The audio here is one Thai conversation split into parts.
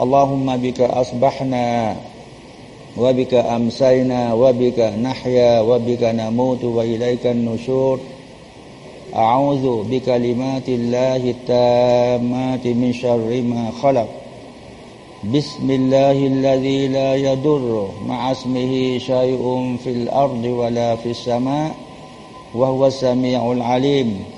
อัลลอฮุมะบิกะอัสบะฮ์นาวะบิกะอัมไซนาวะบิกะนัฮยาวะบิกะนามูตุวะอิลัยกันนุชูร أعوذ بكلمات الله التامات من شر ما خلق. بسم الله الذي لا يضر مع اسمه شيء في الأرض ولا في السماء وهو السميع العليم.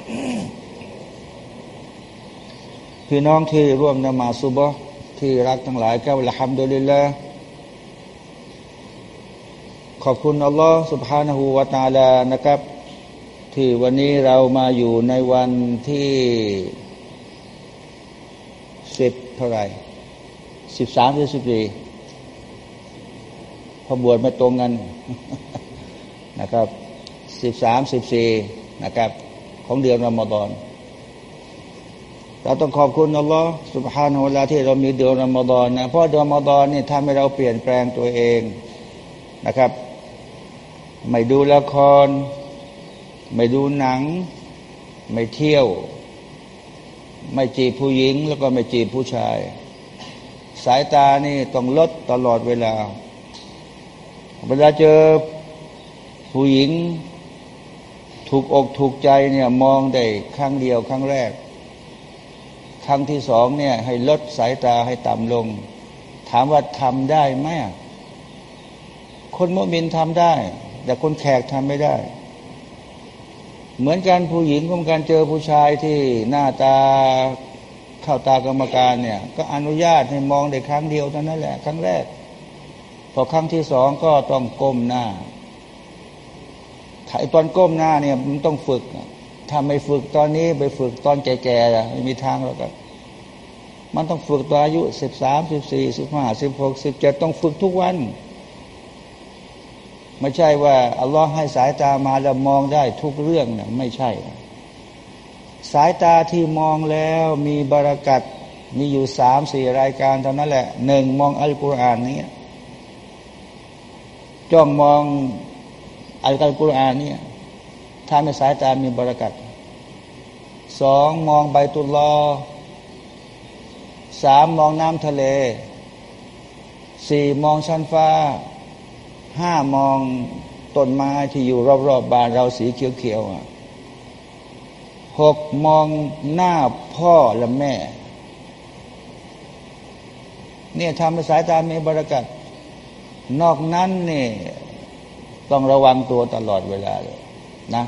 พี่น้องที่ร่วมนมาซุบะที่รักทั้งหลายก็ละฮัมดุลิลละขอบคุณอัลลอฮ์สุบฮานาหูวาตาลานะครับ ที่วันนี้เรามาอยู่ในวันที่สิบเท่าไรสิบสามหรือสิบสี่พอบวชไม่ตรงกันนะครับสิบสามสิบสี่นะครับ ของเดือนรอมฎอน เราต้องขอบคุณอัลลอฮ์สุบฮานาอัลลอฮ์ที่เรามีเดือนรอมฎอนนะเพราะเดือนรอมฎอนนี่ทำให้เราเปลี่ยนแปลงตัวเองนะครับ ไม่ดูละคร ไม่ดูหนัง ไม่เที่ยว ไม่จีบผู้หญิง แล้วก็ไม่จีบผู้ชาย สายตานี่ต้องลดตลอดเวลา เวลาเจอผู้หญิง ถูกอกถูกใจเนี่ยมองได้ครั้งเดียวครั้งแรก รั้งที่สองเนี่ยให้ลดสายตาให้ต่ำลง ถามว่าทำได้ไหมคนมุมินทำได้ แต่คนแขกทำไม่ได้ เหมือนกันผู้หญิงก็การเจอผู้ชายที่หน้าตาเข้าตากรรมการเนี่ย ก็อนุญาตให้มองได้ครั้งเดียวเท่านั้นแหละครั้งแรก พอครั้งที่สองก็ต้องก้มหน้าถ่ายตอนก้มหน้าเนี่ยมันต้องฝึก ถ้าไม่ฝึกตอนนี้ไปฝึกตอนแก่ๆไม่มีทางหรอกครับ มันต้องฝึกตอนอายุสิบสามสิบสี่สิบห้าสิบหกสิบเจ็ดต้องฝึกทุกวัน ไม่ใช่ว่าอัลลอฮ์ให้สายตามาแล้วมองได้ทุกเรื่องนะไม่ใช่ สายตาที่มองแล้วมีบารักัดมีอยู่สามสี่รายการเท่านั้นแหละหนึ่งมองอัลกุรอานนี้จ้องมองอัลกุรอานนี้ถ้าไม่สายตามีบรากัดสองมองใบตุลลอ สามมองน้ำทะเลสี่มองชั้นฟ้าห้ามองต้นไม้ที่อยู่รอบๆบบ้านเราสีเขียวๆหกมองหน้าพ่อและแม่ เนี่ยทำให้สายตามีบรากัดนอกนั้นนี่ต้องระวังตัวตลอดเวลาเลยนะ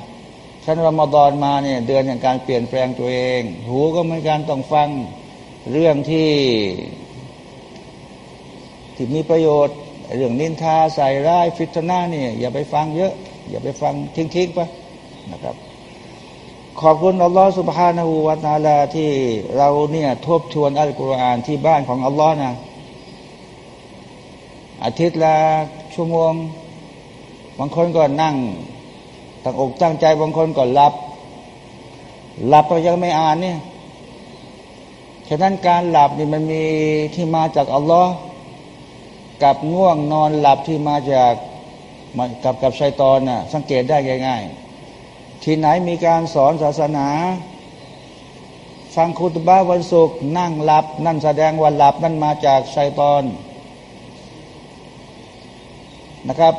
ฉันรอมฎอนมาเนี่ยเดือนแห่งการเปลี่ยนแปลงตัวเอง หูก็เหมือนกันต้องฟัง เรื่องที่ที่มีประโยชน์ เรื่องนินทาใส่ร้ายฟิตนาเนี่ยอย่าไปฟังเยอะ อย่าไปฟังทิ้งๆไปนะครับ ขอบคุณอัลลอฮฺสุบฮานาหูวาตาลาที่เราเนี่ยทบทวนอัลกุรอานที่บ้านของอัลลอฮ์นะอาทิตย์ละชั่วโมง บางคนก็นั่งตั้งอกตั้งใจบางคนก็หลับ หลับก็ยังไม่อ่านเนี่ย ฉะนั้นการหลับนี่มันมีที่มาจากอัลลอฮ์กับง่วงนอนหลับที่มาจากกับกับชัยตอนน่ะสังเกตได้ง่าย ๆ ที่ไหนมีการสอนศาสนา ฟังคุตบ้าวันศุกร์นั่งหลับ นั่นแสดงว่าหลับนั่นมาจากชัยตอนนะครับ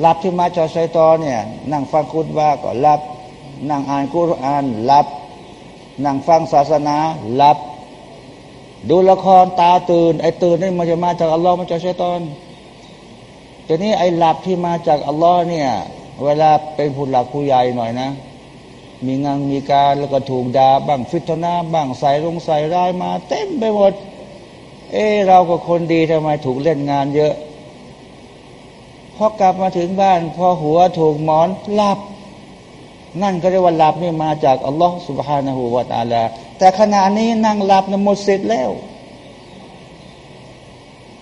หลับที่มาจากไซตอนเนี่ยนั่งฟังคุตว่าก็หลับ นั่งอ่านกุรอานหลับ นั่งฟังศาสนาหลับ ดูละครตาตื่น ไอ้ตื่นนี่มันจะมาจากอัลลอฮ์มันจะใช่ตอนทีนี้ไอ้หลับที่มาจากอัลลอฮ์เนี่ยเวลาเป็นผู้หลักผู้ใหญ่หน่อยนะ มีงานมีการแล้วก็ถูกด่าบ้างฟิตนาบ้างใส่ลงใส่ร้ายมา เต็มไปหมด เออเราก็คนดีทำไมถูกเล่นงานเยอะพอกลับมาถึงบ้าน พอหัวถูกหมอนหลับ นั่นก็เรียกว่าหลับนี่มาจากอัลลอฮ์สุบฮานาหูวาตาลา แต่ขณะนี้นั่งหลับนะหมดเสร็จแล้ว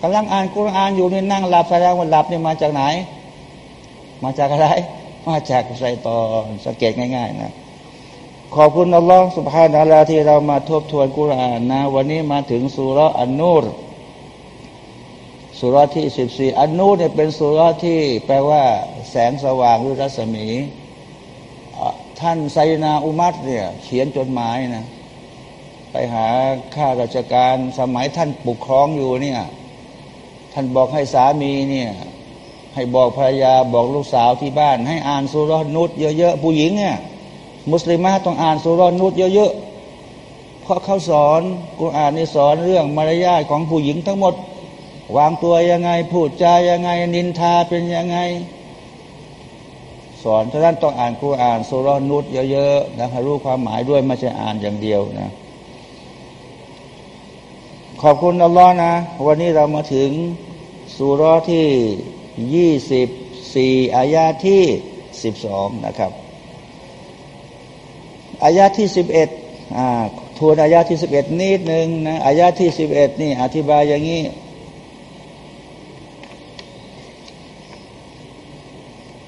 กำลังอ่านกุรอานอยู่นี่นั่งหลับแสดงว่าหลับนี่มาจากไหน มาจากอะไร มาจากไซตอนสังเกตง่าย ๆ นะขอบคุณอัลลอฮ์สุบฮานาลาที่เรามาทบทวนกุรอานนะ วันนี้มาถึงสุรอันนูรสุรที่สิบสี่อันนูเนี่ยเป็นสุรที่แปลว่า แสงสว่างหรือรัศมี ท่านไซนาอุมัตเนี่ยเขียนจดหมายนะ ไปหาข้าราชการสมัยท่านปกครองอยู่เนี่ย ท่านบอกให้สามีเนี่ย ให้บอกภรรยาบอกลูกสาวที่บ้าน ให้อ่านสุรนุษเยอะๆผู้หญิงเนี่ย มุสลิมต้องอ่านสุรนุษเยอะๆเพราะเขาสอนกุรอานนี่สอนเรื่องมารยาทของผู้หญิงทั้งหมด วางตัวยังไง พูดจายังไง นินทาเป็นยังไง สอนท่านต้องอ่านกุรอานสุรนุษเยอะๆนะรู้ความหมายด้วยไม่ใช่อ่านอย่างเดียวนะขอบคุณอัลลอฮ์นะ วันนี้เรามาถึงสุรที่ยี่สิบสี่อายาที่สิบสองนะครับอายาที่สิบเอ็ดทวนอายาที่สิบเอ็ดนิดหนึ่งนะอายาที่สิบเอ็ดนี่อธิบายอย่างนี้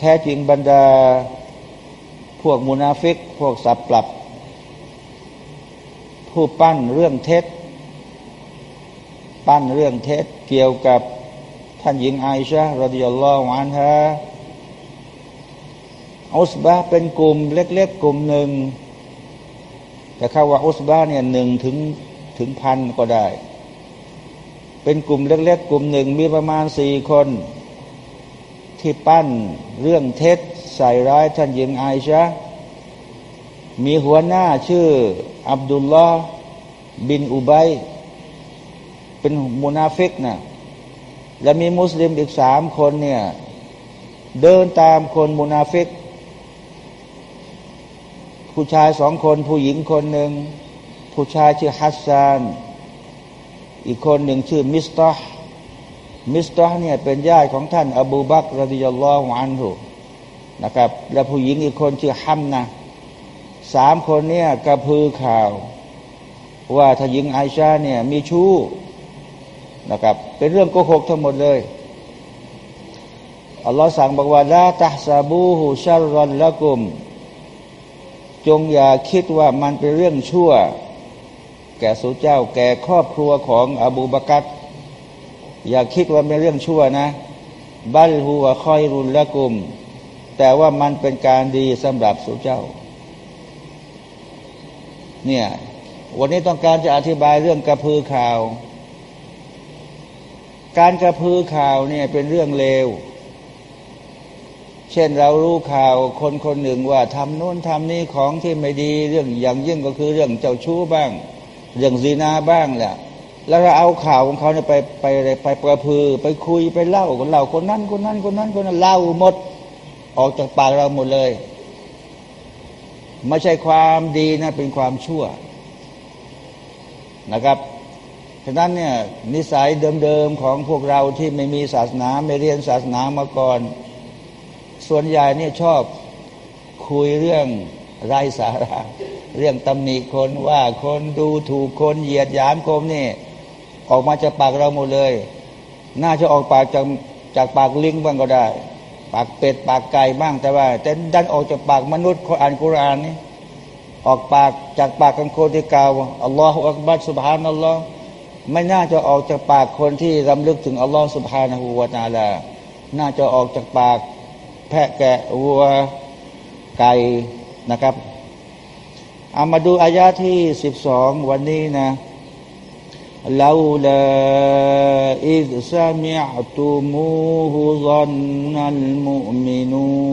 แท้จริงบรรดาพวกมุนาฟิก พวกสับปรับ ผู้ปั้นเรื่องเท็จ ปั้นเรื่องเท็จ เกี่ยวกับท่านหญิงไอชาเราดิยัลลอฮฺอันฮะอุสบาเป็นกลุ่มเล็กๆ กลุ่มหนึ่ง แต่คาว่าอุสบาเนี่ยหนึ่งถึงถึงพันก็ได้ เป็นกลุ่มเล็กๆ กลุ่มหนึ่งมีประมาณสี่คน ที่ปั้นเรื่องเท็จใส่ร้ายท่านหญิงไอชามีหัวหน้าชื่อ อับดุลลอฮ์บินอุบัยเป็นมุนาฟิกนะและมีมุสลิมอีกสามคนเนี่ยเดินตามคนมุนาฟิก ผู้ชายสองคน ผู้หญิงคนหนึ่ง ผู้ชายชื่อฮัสซาน อีกคนหนึ่งชื่อมิสตอห์ มิสตอห์เนี่ยเป็นญาติของท่าน อบูบักร رضي الله عنهนะครับและผู้หญิงอีกคนชื่อฮัมนะสามคนเนี่ยกระพือข่าว ว่าถ้าหญิงไอชาเนี่ยมีชู้นะครับเป็นเรื่องโกหกทั้งหมดเลยอัลลอฮ์สั่งบอกว่าละตัซาบูฮูชัรรอนละกุม จงอย่าคิดว่ามันเป็นเรื่องชั่ว แก่สุเจ้า แก่ครอบครัวของอบูบักัด อย่าคิดว่าเป็นเรื่องชั่วนะ บัลฮูวคอยรุนละกุม แต่ว่ามันเป็นการดีสำหรับสุเจ้า เนี่ย วันนี้ต้องการจะอธิบายเรื่องกระพือข่าว การกระพือข่าวเนี่ยเป็นเรื่องเลว เช่นเรารู้ข่าวคนคนหนึ่งว่าทำโน้นทำนี้ของที่ไม่ดีเรื่องอย่างยิ่งก็คือเรื่องเจ้าชู้บ้าง เรื่องซีนาบ้างแหละ แล้วเราเอาข่าวของเขาเนี่ยไปไปไปประพือ ไปคุยไปเล่าคนเราคนนั้นคนนั้นคนนั้นคนนั้นเล่าหมด ออกจากปากเราหมดเลย ไม่ใช่ความดีนะเป็นความชั่วนะครับฉะนั้นเนี่ยนิสัยเดิมๆของพวกเราที่ไม่มีศาสนาไม่เรียนศาสนามาก่อน ส่วนใหญ่เนี่ยชอบคุยเรื่องไร้สาระ เรื่องตำหนิคนว่าคนดูถูกคนเหยียดหยามคนนี่ ออกมาจากปากเราหมดเลย น่าจะออกปากจากจากปากลิงบ้างก็ได้ ปากเป็ดปากไก่บ้างแต่ว่า แต่ดันออกจากปากมนุษย์คนอ่านกุรานนี่ออกปากจากปากของคนที่กล่าวอัลลอฮฺอักบัรสุบฮานัลลอฮ์ไม่น่าจะออกจากปากคนที่รำลึกถึงอัลลอฮฺสุบฮานะฮูวาตาลา น่าจะออกจากปากแพะแกะวัวไก่นะครับเอามาดูอายาที่สิบสองวันนี้นะ لولا إذ سمعتموه ظن المؤمنون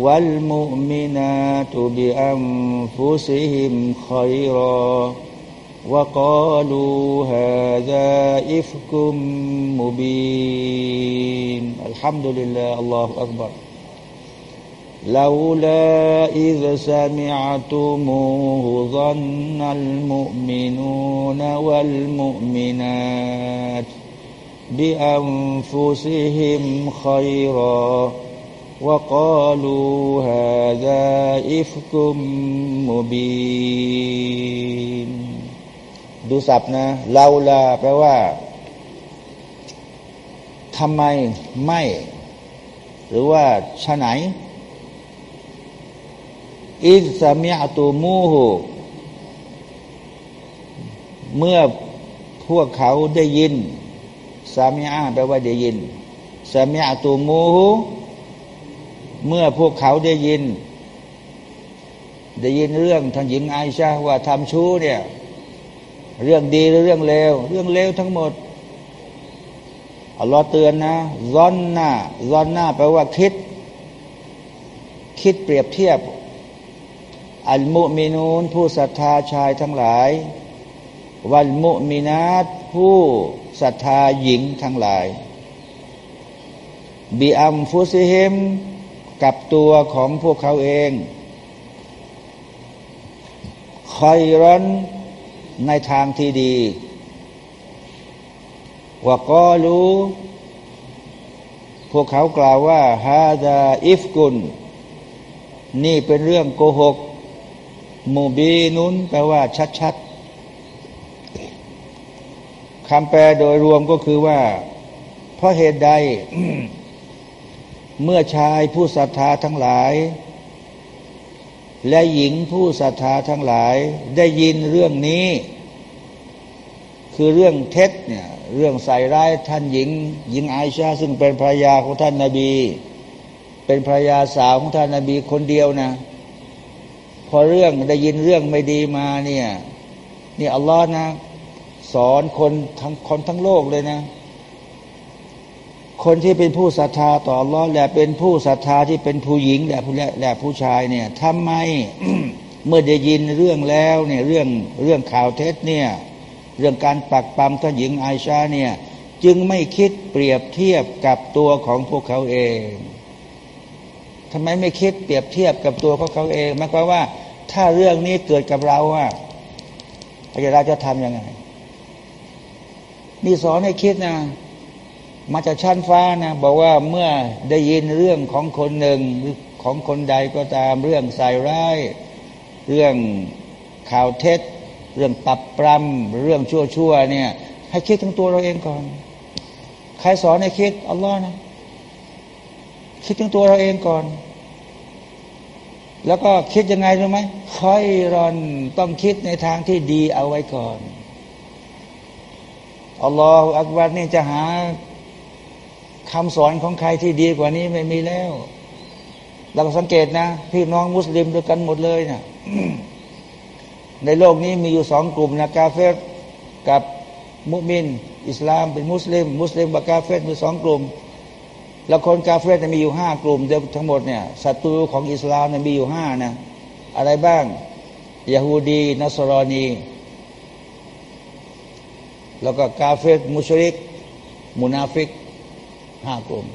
والمؤمنات بأنفسهم خيرا وقالوا هذا إفك مبين. الحمد لله الله أكبر. لولا إذ سمعتموه ظن المؤمنون والمؤمنات بأنفسهم خيرا وقالوا هذا إفك مبين ดูสับนะลาลาแปลว่าทำไมไม่ หรือว่าชะไหน อิสามิอตูมูหูเมื่อพวกเขาได้ยินสามีอาแปลว่าได้ยินสามีอตูมูหูเมื่อพวกเขาได้ยิน ได้ยินเรื่องทางหญิงไอชาว่าทำชู้เนี่ย เรื่องดีหรือเรื่องเลวเรื่องเลวทั้งหมดอัลลอฮ์เตือนนะซอนหน้าซอนหน้าแปลว่าคิด คิดเปรียบเทียบ อัลมุมินูนผู้ศรัทธาชายทั้งหลาย วัลมุมินาตผู้ศรัทธาหญิงทั้งหลายบีอัมฟุซิฮิมกับตัวของพวกเขาเองคอยร้อนในทางที่ดีว่าก็รู้ พวกเขากล่าวว่าฮาดาอิฟกุล นี่เป็นเรื่องโกหก มูบีนุนแปลว่าชัดๆคำแปลโดยรวมก็คือว่า เพราะเหตุใด เมื่อชายผู้ศรัทธาทั้งหลาย และหญิงผู้ศรัทธาทั้งหลาย ได้ยินเรื่องนี้ คือเรื่องเท็จเนี่ยเรื่องใส่ร้ายท่านหญิง หญิงไอชาซึ่งเป็นภรรยาของท่านนาบี เป็นภรรยาสาวของท่านนาบีคนเดียวนะ อเรื่องได้ยินเรื่องไม่ดีมาเนี่ยนี่อัลลอฮ์นะ สอนคนทั้งคนทั้งโลกเลยนะ คนที่เป็นผู้ศรัทธาต่ออัลลอฮ์และเป็นผู้ศรัทธาที่เป็นผู้หญิงและผู้และผู้ชายเนี่ยทำไมเมื่อได้ยินเรื่องแล้วเนี่ยเรื่องเรื่องข่าวเท็จเนี่ยเรื่องการปักปั๊มท่านหญิงไอชาเนี่ยจึงไม่คิดเปรียบเทียบกับตัวของพวกเขาเองทำไมไม่คิดเปรียบเทียบกับตัวของเขาเองหมายความว่า ถ้าเรื่องนี้เกิดกับเราอะเราจะทำยังไง นี่สอนให้คิดนะ มาจากชั้นฟ้านะ บอกว่าเมื่อได้ยินเรื่องของคนหนึ่งหรือของคนใดก็ตามเรื่องใส่ร้าย เรื่องข่าวเท็จ เรื่องตับปรำเรื่องชั่วๆเนี่ย ให้คิดถึงตัวเราเองก่อน ใครสอนให้คิดอัลลอฮ์นะคิดถึงตัวเราเองก่อน แล้วก็คิดยังไงรู้ไหมค่อยรอนต้องคิดในทางที่ดีเอาไว้ก่อนอัลลอฮฺอักบัรนี่จะหาคำสอนของใครที่ดีกว่านี้ไม่มีแล้วเราสังเกตนะ พี่น้องมุสลิมด้วยกันหมดเลยนะในโลกนี้มีอยู่สองกลุ่มนะกาเฟตกับมุมิน อิสลามเป็นมุสลิม มุสลิมกับกาเฟตมีสองกลุ่ม แล้วคนกาเฟตมีอยู่ห้ากลุ่มเดียวทั้งหมดเนี่ยศัตรูของอิสลามเนี่ยมีอยู่ห้านะอะไรบ้างยาฮูดีนัสรอนี แล้วก็กาเฟตมุชริก มุนาฟิกห้ากลุ่ม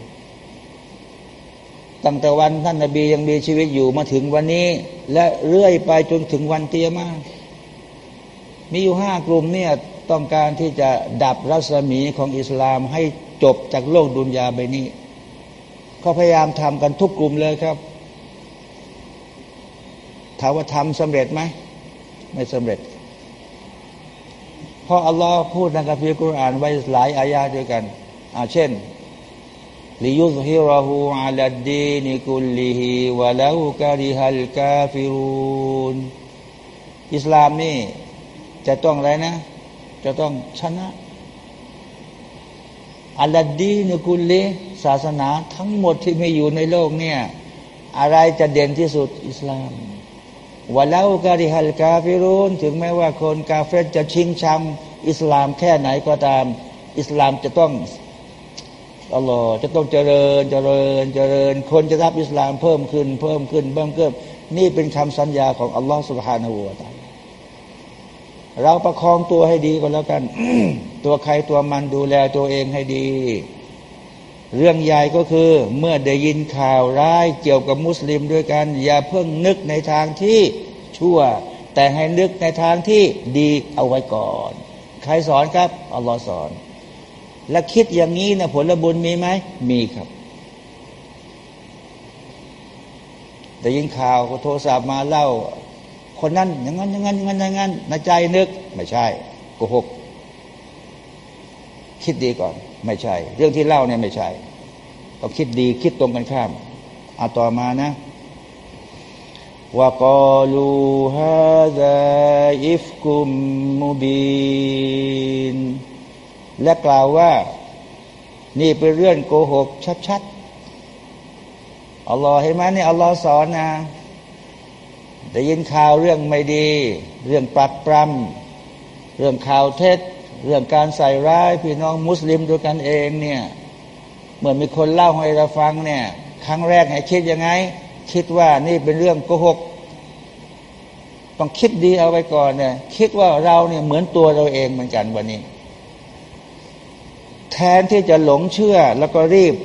ตั้งแต่วันท่านนบียังมีชีวิตอยู่มาถึงวันนี้ และเรื่อยไปจนถึงวันเตียมามีอยู่ห้ากลุ่มเนี่ยต้องการที่จะดับรัศมีของอิสลามให้จบจากโลกดุนยาใบนี้ เขาพยายามทำกันทุกกลุ่มเลยครับถามว่าทำสำเร็จไหมไม่สำเร็จเพราะอัลลอฮ์พูดในกัมภีร์กุรอานไว้หลายอายาด้วยกันอาเช่นลิยุฮิราหูอัลดีนิกุลลิฮิวะลาอูกาดิฮัลกาฟิรูนอิสลามนี่จะต้องอะไรนะ จะต้องชนะ อัลลดีนกุลเลศาสนาทั้งหมดที่มีอยู่ในโลกเนี่ยอะไรจะเด่นที่สุดอิสลามวะแล้วกาดิฮัลกาฟิรุนถึงแม้ว่าคนกาเฟตจะชิงชังอิสลามแค่ไหนก็ตาม อิสลามจะต้องอัลลอฮ์จะต้องเจริญเจริญเจริญ คนจะรับอิสลามเพิ่มขึ้น เพิ่มขึ้นเพิ่มขึ้น นี่เป็นคำสัญญาของอัลลอฮ์สุบฮานาหูตา เราประคองตัวให้ดีก็แล้วกัน ตัวใครตัวมันดูแลตัวเองให้ดี เรื่องใหญ่ก็คือเมื่อได้ยินข่าวร้ายเกี่ยวกับมุสลิมด้วยกัน อย่าเพิ่งนึกในทางที่ชั่ว แต่ให้นึกในทางที่ดีเอาไว้ก่อน ใครสอนครับอัลลอฮ์สอน และคิดอย่างนี้นะผลบุญมีไหมมีครับได้ยินข่าวโทรศัพท์มาเล่า คนนั้นอย่างนั้นอย่างนั้นอย่างนั้นอย่างนั้นในใจนึก ไม่ใช่โกหก คิดดีก่อน ไม่ใช่ เรื่องที่เล่าเนี่ยไม่ใช่ต้องคิดดีคิดตรงกันข้ามเอาต่อมานะว่ากอลูฮาดาอิฟกุมมุบีนและกล่าวว่า นี่เป็นเรื่องโกหกชัดๆอัลลอฮ์เห็นไหมนี่อัลลอฮ์สอนนะ ได้ยินข่าวเรื่องไม่ดี เรื่องปักปรำเรื่องข่าวเท็จ เรื่องการใส่ร้ายพี่น้องมุสลิมด้วยกันเองเนี่ยเมื่อมีคนเล่าให้เราฟังเนี่ย ครั้งแรกให้คิดยังไง คิดว่านี่เป็นเรื่องโกหกต้องคิดดีเอาไว้ก่อนเนี่ยคิดว่าเราเนี่ยเหมือนตัวเราเองเหมือนกันวันนี้ แทนที่จะหลงเชื่อแล้วก็รีบ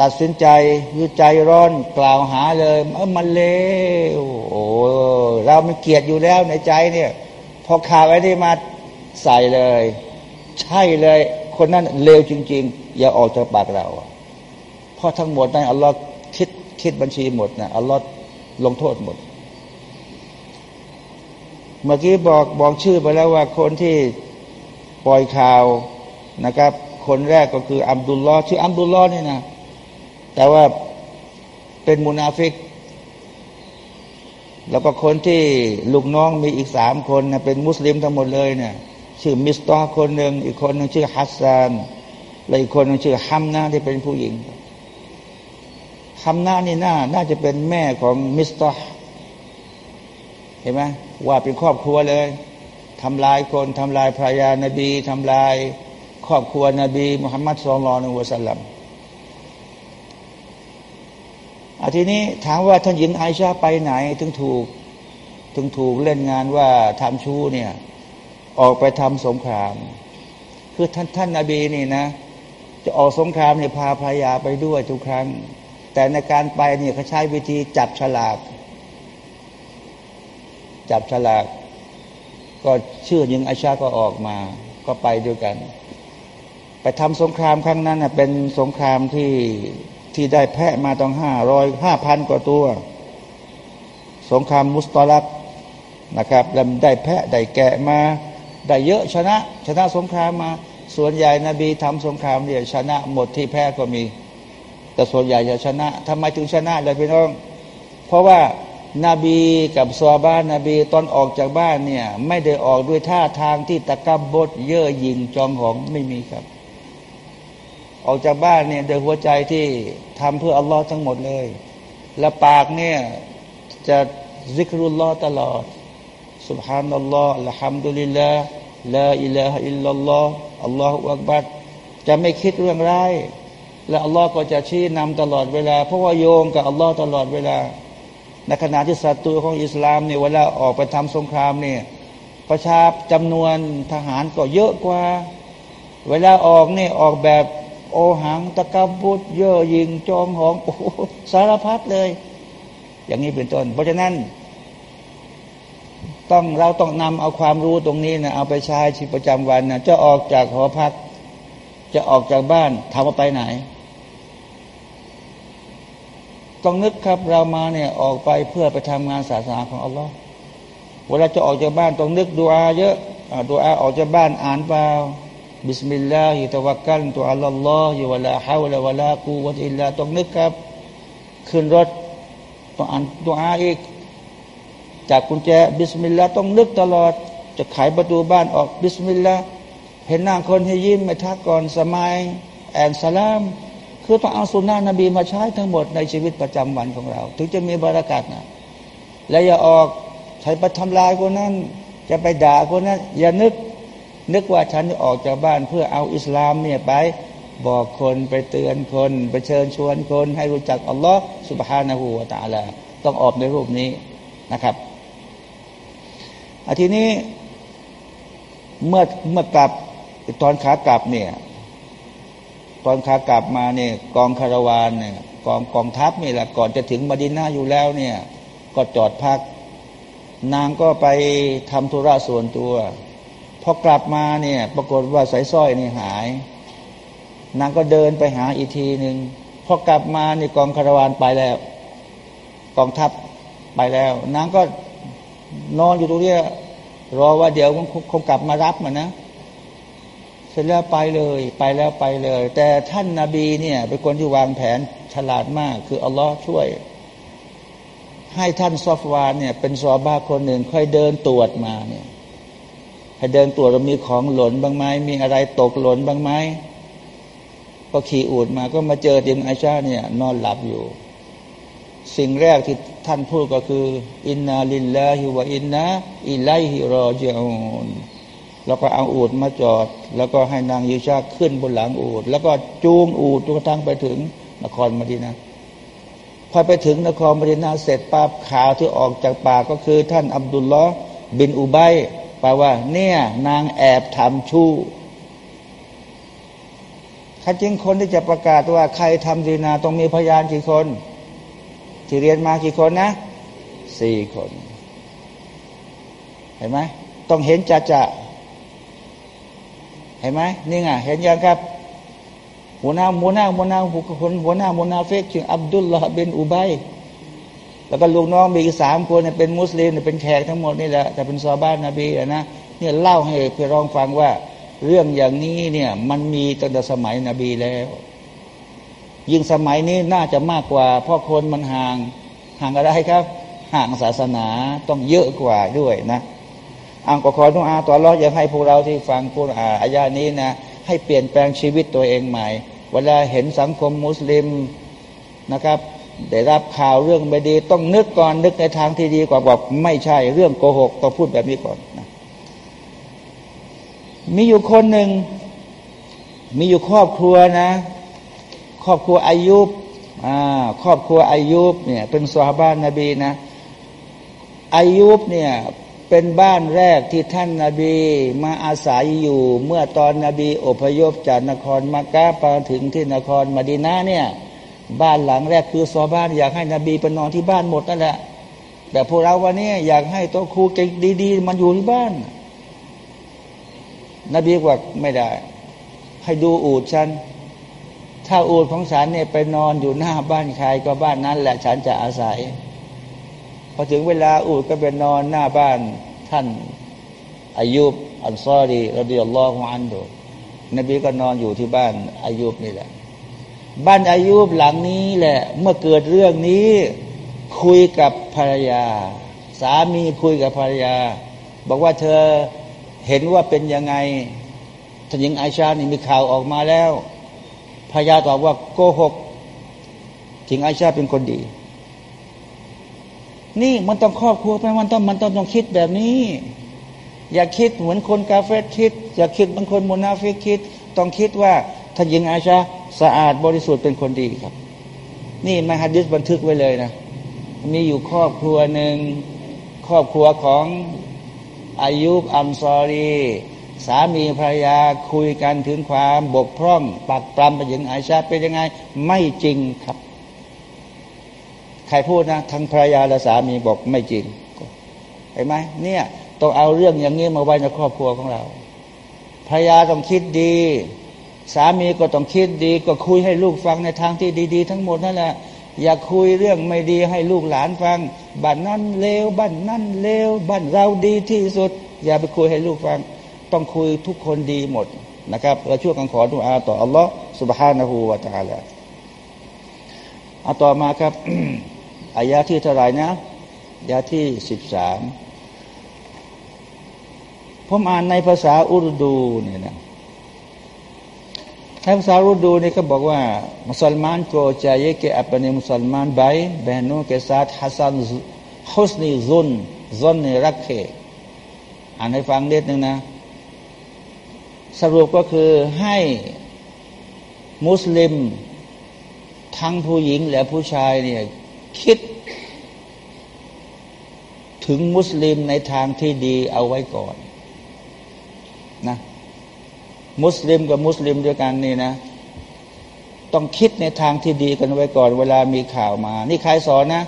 ตัดสินใจคือใจร้อนกล่าวหาเลยเออมันเลวโอ้เราไม่เกลียดอยู่แล้วในใจเนี่ยพอข่าวไอ้นี่มาใส่เลย ใช่เลย คนนั้นเลวจริง ๆ อย่าออกจากปากเราเพราะทั้งหมดนั้นอัลลอฮ์คิดคิดบัญชีหมดนะอัลลอฮ์ลงโทษหมด เมื่อกี้บอกบอกชื่อไปแล้วว่าคนที่ปล่อยข่าวนะครับ คนแรกก็คืออัมดุลลอ์ชื่ออัมดุลลอ์นี่นะ แต่ว่าเป็นมุนาฟิก แล้วก็คนที่ลูกน้องมีอีกสามคนนะเป็นมุสลิมทั้งหมดเลยเนะี่ยชื่อมิสตอคนหนึ่งอีกคนหนึ่งชื่อฮัสซานและอีกคนหนึ่งชื่อฮัมนาที่เป็นผู้หญิงฮัมนานี่น่าน่าจะเป็นแม่ของมิสตอเห็นไหมว่าเป็นครอบครัวเลยทำลายคนทำลายภรรยานบีทำลายครอบครัวนบีมุฮัมมัดสุลลัลนุสลัม อาทีนี้ถามว่าท่านหญิงไอชาไปไหน ถึงถูก ถึงถูกเล่นงานว่าทำชู้เนี่ย ออกไปทำสงคราม คือท่านท่านนาบีนี่นะ จะออกสงครามเนี่ยพาภรรยาไปด้วยทุกครั้ง แต่ในการไปเนี่ยเขาใช้วิธีจับฉลากจับฉลาก ก็ชื่อหญิงไอชาก็ออกมา ก็ไปด้วยกัน ไปทำสงครามครั้งนั้นเป็นสงครามที่ ที่ได้แพะมาต้องห้าร้อยห้าพันกว่าตัว สงครามมุสตอลักนะครับแล้วได้แพะได้แกะมาได้เยอะชนะ ชนะสงครามมา ส่วนใหญ่นบีทำสงครามเนี่ยชนะหมดที่แพ้ก็มี แต่ส่วนใหญ่จะชนะทำไมถึงชนะเลยพี่น้อง เพราะว่านาบีกับซอบ้านนาบีตอนออกจากบ้านเนี่ย ไม่ได้ออกด้วยท่าทางที่ตะกบบดเย่อหยิ่งจองหองไม่มีครับ ออกจากบ้านเนี่ยโดยหัวใจที่ทำเพื่ออัลลอฮ์ทั้งหมดเลย และปากเนี่ยจะซิกรุลลอฮ์ตลอดสุบฮานัลลอฮ์ละฮัมดุลิลลาห์ลาอิลลาฮอิลลัลลอฮ์อัลลอฮฺอักบัดจะไม่คิดเรื่องร้ายและอัลลอฮ์ก็จะชี้นำตลอดเวลา เพราะว่าโยงกับอัลลอฮ์ตลอดเวลา ในขณะที่ศัตรูของอิสลามเนี่ยเวลาออกไปทำสงครามเนี่ยประชาจำนวนทหารก็เยอะกว่า เวลาออกเนี่ยออกแบบ โอหังตะกบุตเย่อยิงจองหองโอ้สารพัดเลย อย่างนี้เป็นต้น เพราะฉะนั้น ต้องเราต้องนำเอาความรู้ตรงนี้นะเอาไปใช้ชีวิตประจำวันนะจะออกจากหอพัก จะออกจากบ้านถามว่าไปไหน ต้องนึกครับเรามาเนี่ยออกไปเพื่อไปทำงานศาสนาของอัลลอฮ์เวลาจะออกจากบ้านต้องนึกดูอาเยอะดูอาออกจากบ้านอ่านเปล่า بسم الله توكلت على الله ولا حول ولا قوة إلا ต้องนึกครับ ขึ้นรถต้องอ่านดุอาอีก จากกุญแจ بسم الله ต้องนึกตลอด จะไขประตูบ้านออก بسم الله เห็นหน้าคนให้ยิ้มไม่ทักก่อนสมัยแอนสลาม คือต้องเอาซุนนะฮ์นบีมาใช้ทั้งหมดในชีวิตประจำวันของเรา ถึงจะมีบารกัดนะและอย่าออกใช้ไปทำลายคนนั้น จะไปด่าคนนั้น อย่านึก นึกว่าฉันจะออกจากบ้านเพื่อเอาอิสลามเนี่ยไปบอกคนไปเตือนคนไปเชิญชวนคน ให้รู้จักอัลลอฮ์สุบฮานาหูวาตาลาต้องออกในรูปนี้นะครับอาทีนี้เมื่อเมื่อกลับตอนขากลับเนี่ยตอนขากลับมาเนี่ยกองคาราวานเนี่ยกองกองทัพนี่แหละก่อนจะถึงมาดินาอยู่แล้วเนี่ยก็จอดพัก นางก็ไปทำธุระส่วนตัว พอกลับมาเนี่ย ปรากฏว่าสายสร้อยนี่หาย นางก็เดินไปหาอีกทีหนึ่งพอกลับมานี่กองคาราวานไปแล้ว กองทัพไปแล้ว นางก็นอนอยู่ตรงนี้รอว่าเดี๋ยวมันคงกลับมารับมันนะเสร็จแล้วไปเลยไปแล้วไปเลย แต่ท่านนาบีเนี่ย เป็นคนที่วางแผนฉลาดมาก คืออัลลอฮ์ช่วย ให้ท่านซอฟวานเนี่ย เป็นซอบาคนหนึ่งค่อยเดินตรวจมาเนี่ย ให้เดินตรวจว่ามีของหล่นบ้างไหมมีอะไรตกหล่นบ้างไหมก็ขี่อูดมาก็มาเจอเตียงไอชาเนี่ย นอนหลับอยู่ สิ่งแรกที่ท่านพูดก็คือ อินนาลิลลาฮิวะอินนาอิไลฮิรอจิอูนแล้วก็เอาอูดมาจอด แล้วก็ให้นางยูชาขึ้นบนหลังอูดแล้วก็จูงอูดจนกระทั่งไปถึงนครมดีนาพอไปถึงนครมดีนาเสร็จปั๊บข่าวที่ออกจากปากก็คือ ท่านอับดุลลอฮ์บินอุบัย แปลว่า เนี่ย นางแอบทำชู้ถ้าจริงคนที่จะประกาศว่าใครทำดีนาต้องมีพยานกี่คน ที่เรียนมากี่คนนะสี่คน เห็นไหมต้องเห็นจะจะเห็นไหมนี่ไงเห็นยังครับ หัวหน้าหัวหน้าหัวหน้าคนหัวหน้าหัวหน้าเฟกชื่ออับดุลละเบนอุบัย แล้วก็ลูกน้องมีอีกสามคนเป็นมุสลิมเป็นแขกทั้งหมดนี่แหละแต่เป็นซอบ้านนบีนะเนี่ยเล่าให้พี่รองฟังว่า เรื่องอย่างนี้เนี่ยมันมีตั้งแต่สมัยนบีแล้ว ยิ่งสมัยนี้น่าจะมากกว่าเพราะคนมันห่างห่างอะไรครับ ห่างศาสนาต้องเยอะกว่าด้วยนะอังกอต้องอาตัวรอดอยากให้พวกเราที่ฟังพวกอาอายานี้นะให้เปลี่ยนแปลงชีวิตตัวเองใหม่ เวลาเห็นสังคมมุสลิมนะครับ ได้รับข่าวเรื่องไม่ดี ต้องนึกก่อนนึกในทางที่ดีกว่าบอกไม่ใช่เรื่องโกหกต้องพูดแบบนี้ก่อนนะมีอยู่คนหนึ่ง มีอยู่ครอบครัวนะ ครอบครัวอายุบครอบครัวอายุบเนี่ย เป็นสวาบ้านนบีนะอายุบเนี่ยเป็นบ้านแรกที่ท่านนาบีมาอาศัยอยู่ เมื่อตอนนบีอพยพจากนครมักกะไปถึงที่นครมดีนาเนี่ย บ้านหลังแรกคือซอบ้าน อยากให้นบีไปนอนที่บ้านหมดนั่นแหละ แต่พวกเราวันนี้อยากให้โต๊ะครูเก่งดีๆ มันอยู่ที่บ้าน นบีว่าไม่ได้ ให้ดูอูดฉัน ถ้าอูดของฉันเนี่ยไปนอนอยู่หน้าบ้านใครก็บ้านนั้น แหละฉันจะอาศัย พอถึงเวลาอูดก็ไปนอนหน้าบ้านท่านอายุบอัลซอรีรดิยัลลอฮุอันดูนบีก็นอนอยู่ที่บ้านอายุบนี่แหละ บ้านอายุบหลังนี้แหละ เมื่อเกิดเรื่องนี้ คุยกับภรรยา สามีคุยกับภรรยา บอกว่าเธอเห็นว่าเป็นยังไงท่านหญิงไอชานี่มีข่าวออกมาแล้วพญาตอบว่าโกหกจริงไอชาเป็นคนดี นี่มันต้องครอบครัวไปมันต้องมันต้องต้องคิดแบบนี้ อย่าคิดเหมือนคนกาเฟตคิด อย่าคิดบางคนโมนาฟิกคิด ต้องคิดว่าถ้ายิงไอชา สะอาดบริสุทธิ์เป็นคนดีครับ นี่มาฮัดดิสบันทึกไว้เลยนะมีอยู่ครอบครัวหนึ่งครอบครัวของอายุอัมซอรีสามีภรรยาคุยกันถึงความบกพร่องปักปรำไปยังไอชาเป็นยังไง ไม่จริงครับ ใครพูดนะทั้งภรรยาและสามีบอกไม่จริงเห็นไหมเนี่ยต้องเอาเรื่องอย่างนี้มาไว้ในครอบครัวของเราภรรยาต้องคิดดี สามีก็ต้องคิดดี ก็คุยให้ลูกฟังในทางที่ดี ๆ ทั้งหมดนั่นแหละอย่าคุยเรื่องไม่ดีให้ลูกหลานฟังบ้านนั้นเลวบ้านนั้นเลวบ้านเราดีที่สุด อย่าไปคุยให้ลูกฟังต้องคุยทุกคนดีหมด นะครับเราช่วยกันขอดุอาต่ออัลลอฮ์ سبحانه และ تعالى เอาต่อมาครับอายะที่เท่าไรนะอายะที่สิบสามผมอ่านในภาษาอุรดูเนี่ยนะ ในภาษาอุรดูนี่ก็บอกว่า มุสลิมกใจเยกอัปเนมุสลิมานใบเบนูเกซาตฮัสซันฮุสนีซุนซุนนี่รักเคอ่านให้ฟังเด็ดหนึ่งนะ สรุปก็คือให้มุสลิม ทั้งผู้หญิงและผู้ชายเนี่ยคิด ถึงมุสลิมในทางที่ดีเอาไว้ก่อนนะ มุสลิมกับมุสลิมด้วยกันนี่นะ ต้องคิดในทางที่ดีกันไว้ก่อน เวลามีข่าวมา นี่ใครสอนนะ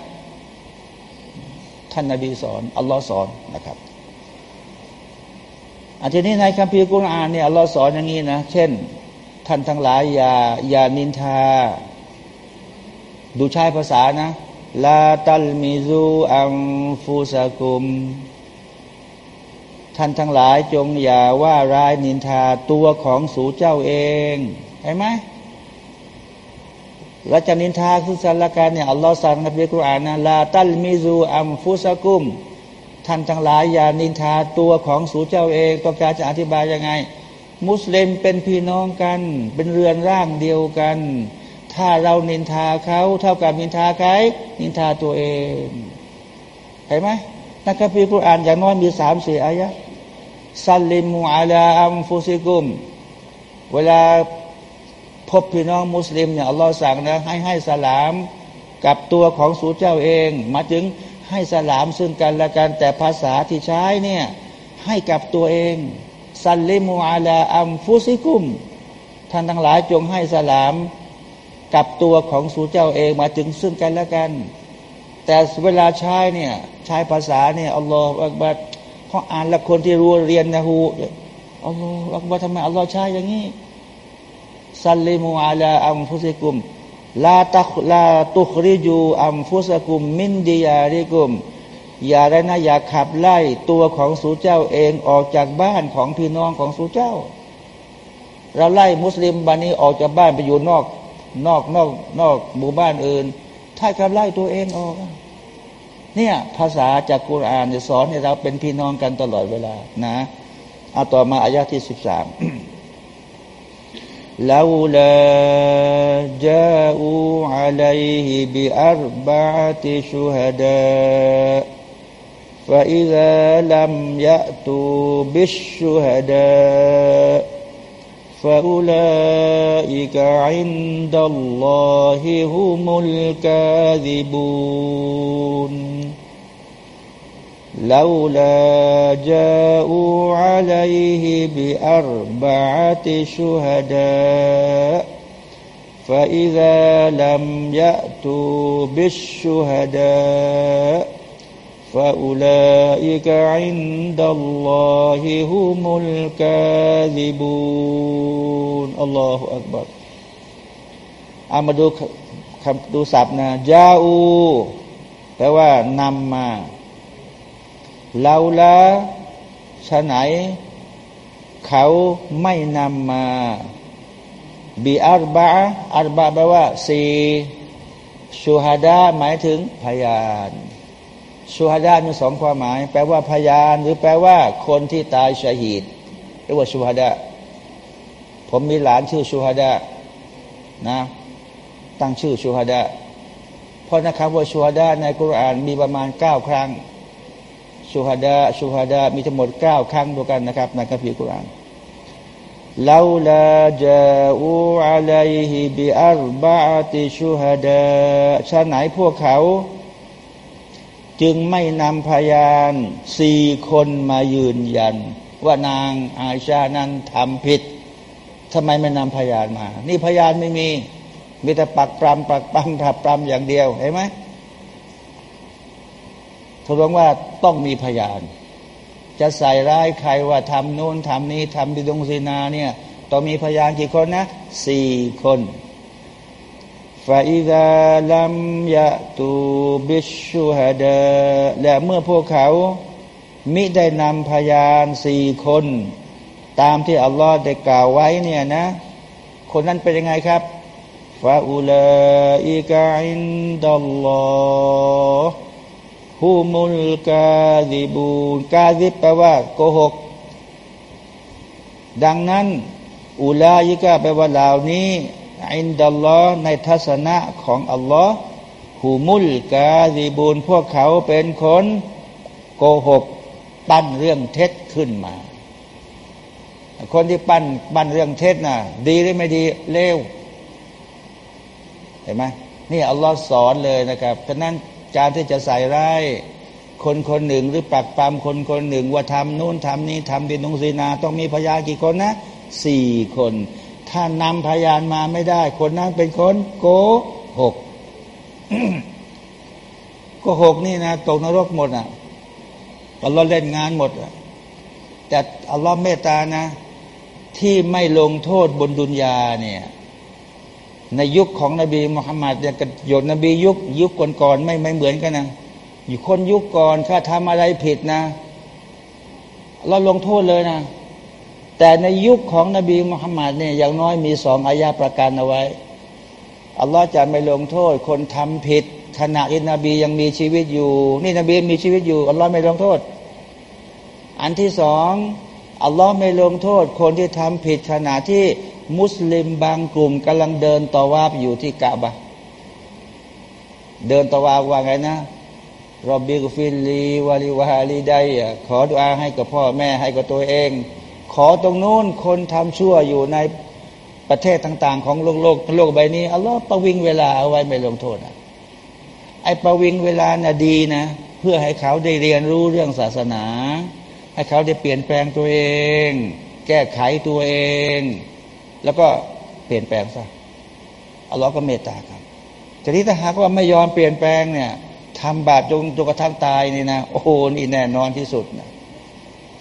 ท่านนาบีสอน อัลลอฮ์สอนนะครับอันทีนี้ในคัมภีร์กุรอานเนี่ยอัลลอฮ์สอนอย่างนี้นะ เช่น ท่านทั้งหลายอย่าอย่านินทา ดูใช้ภาษานะลาตัลมิซูอัมฟูสกุม ท่านทั้งหลายจงอย่าว่าร้ายนินทาตัวของสูเจ้าเองเห็นไหมเราจะนินทาคุสารการเนี่ยอัลลอฮ์สั่งในพิคุรานนะลาตัลมิซูอัมฟุสกุม ท่านทั้งหลายอย่านินทาตัวของสูเจ้าเองต้องการจะอธิบายยังไง มุสลิมเป็นพี่น้องกัน เป็นเรือนร่างเดียวกัน ถ้าเรานินทาเขาเท่ากับนินทาใครนินทาตัวเองเห็นไหมในคัมภีร์กุรอานอย่างน้อยมีสามสี่อายะ سلموا على أنفسكم เวลาพบพี่น้องมุสลิมเนี่ยอัลลอฮ์สั่งนะให้ให้สลามกับตัวของสูเจ้าเองมาถึงให้สลามซึ่งกันและกันแต่ภาษาที่ใช้เนี่ยให้กับตัวเองซัลลิมูอาลาอัมฟุซิกุม ท่านทั้งหลายจงให้สลามกับตัวของสูเจ้าเองมาถึงซึ่งกันและกัน แต่เวลาใช้เนี่ยใช้ภาษาเนี่ยอัลลอฮฺอักบัด เขาอ่านล้วคนที่รู้เรียนนะฮูอัลลอฮฺอักบัดทำไมอัลลอฮฺใช้อย่างนี้ซัลลิมูอาลาอัมฟุซิกุมลาตักลาตุคริจูอัมฟุสกุม มินดียาริกุม อย่าได้นะอย่าขับไล่ตัวของสูเจ้าเองออกจากบ้านของพี่น้องของสูเจ้า เราไล่มุสลิมบานี้ออกจากบ้านไปอยู่นอก นอกนอกนอกหมู่บ้านอื่น ถ้าขับไล่ตัวเองออก เนี่ยภาษาจากกุรอานจะสอนให้เราเป็นพี่น้องกันตลอดเวลา นะเอาต่อมาอายะที่สิบสาม لولا جاءوا عليه بأربعة شهداء فإذا لم يأتوا بالشهداء فأولئك عند الله هم الكاذبون لولا جاءوا عليه بأربعة شهداء فإذا لم يأتوا بالشهداء فأولئك عند الله هم الكاذبون الله أكبر เอามาดูคำดูศัพท์นะยาอูแปลว่านำมา เราละชะไหน เขาไม่นำมาบีอารบะอารบะแปลว่าสี่ชูฮาดาหมายถึงพยานชูฮาดามีสองความหมาย แปลว่าพยาน หรือแปลว่า คนที่ตายชาหีดเรียกว่าชูฮาดาผมมีหลานชื่อชูฮาดานะ ตั้งชื่อชูฮาดาเพราะนะครับว่าชูฮาดาในกุรานมีประมาณเก้าครั้ง ชูฮดาชูฮดามีทั้งหมดเก้าครั้งด้วยกันนะครับในคัมภีร์กุรอานลาลาจาอูอะลัยฮิบิอัลบาติชูฮดาชาไหนพวกเขา จึงไม่นำพยานสี่คนมายืนยัน ว่านางอาชานั้นทำผิดทำไมไม่นำพยานมา นี่พยานไม่มี มีแต่ปักปรำปักปั๊มผับปรำอย่างเดียวเห็นไหม ทดลองว่าต้องมีพยาน จะใส่ร้ายใครว่าทำโน้นทำนี้ทำบิดงซีนาเนี่ยต้องมีพยานกี่คนนะสี่คนฟาอิดาลัมยะตูบิชูฮดาและเมื่อพวกเขา มิได้นำพยานสี่คน ตามที่อัลลอฮ์ได้กล่าวไว้เนี่ยนะ คนนั้นเป็นยังไงครับฟาอูลาอิกาอินดัลลอฮ์ ฮุมุลกาดิบูนกาดิบแปลว่าโกหก ดังนั้น อุลาอิกาแปลว่าเหล่านี้อินดัลลอฮ์ในทัศนะของอัลลอฮ์หูมุลกาดีบูนพวกเขาเป็นคนโกหก ปั้นเรื่องเท็จขึ้นมา คนที่ปั้นปั้นเรื่องเท็จน่ะ ดีหรือไม่ดีเลวเห็นไหมนี่อัลลอฮ์สอนเลยนะครับฉะนั้น การที่จะใส่ร้ายคนคนหนึ่งหรือปักปามคนคนหนึ่ง ว่าทำนู่นทำนี้ทำดินงศีนา ต้องมีพยานกี่คนนะสี่คน ถ้านำพยานมาไม่ได้ คนนั้นเป็นคนโกหกโกหกนี่นะตกนรกหมดอะอัลลอฮ์เล่นงานหมดแต่อัลลอฮ์เมตตานะ ที่ไม่ลงโทษบนดุนยาเนี่ย ในยุคของนบีมุฮัมมัดเนี่ยกับยนบียุคยุคก่อนๆไม่ไม่เหมือนกันนะอยู่คนยุคก่อนถ้าทำอะไรผิดนะเราลงโทษเลยนะ แต่ในยุคของนบีมุฮัมมัดเนี่ยอย่างน้อยมีสองอายาประกันเอาไว้อัลลอฮ์จะไม่ลงโทษ คนทำผิดขณะที่นบียังมีชีวิตอยู่ นี่นบีมีชีวิตอยู่อัลลอฮ์ไม่ลงโทษ อันที่สองอัลลอฮ์ไม่ลงโทษ คนที่ทำผิดขณะที่ มุสลิมบางกลุ่มกำลังเดินต่อวาบอยู่ที่กะบะ เดินต่อวาบว่าไงนะรอบบิกฟิลลีวาลิวาลีไดขอดุอาให้กับพ่อแม่ให้กับตัวเอง ขอตรงนู้นคนทำชั่วอยู่ในประเทศต่าง ๆ ของโลกโลกโลกใบนี้อัลลอฮ์ประวิงเวลาเอาไว้ไม่ลงโทษอะไอ้ประวิงเวลาน่ะดีนะ เพื่อให้เขาได้เรียนรู้เรื่องศาสนา ให้เขาได้เปลี่ยนแปลงตัวเอง แก้ไขตัวเอง แล้วก็เปลี่ยนแปลงซะอัลลอฮ์ก็เมตตาครับแต่ที่ถ้าหากว่าไม่ยอมเปลี่ยนแปลงเนี่ยทำบาปจนจนกระทั่งตายนี่นะโอ้โหนี่แน่นอนที่สุดนะ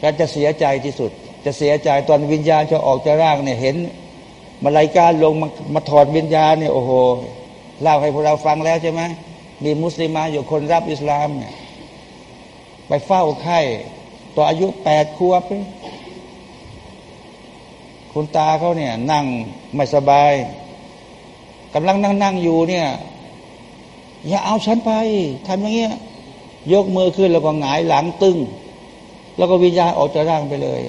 ก็จะเสียใจที่สุด จะเสียใจตอนวิญญาณจะออกจากร่างเนี่ยเห็นมาลายการลงมามาถอดวิญญาณเนี่ยโอ้โหเล่าให้พวกเราฟังแล้วใช่ไหมมีมุสลิมาอยู่คนรับอิสลามเนี่ยไปเฝ้าไข้ตัวอายุแปดขวบ คุณตาเขาเนี่ย นั่งไม่สบายกำลังนั่งนั่งอยู่เนี่ย อย่าเอาฉันไปทำอย่างเงี้ยยกมือขึ้นแล้วก็หงายหลังตึง แล้วก็วิญญาณออกจากร่างไปเลย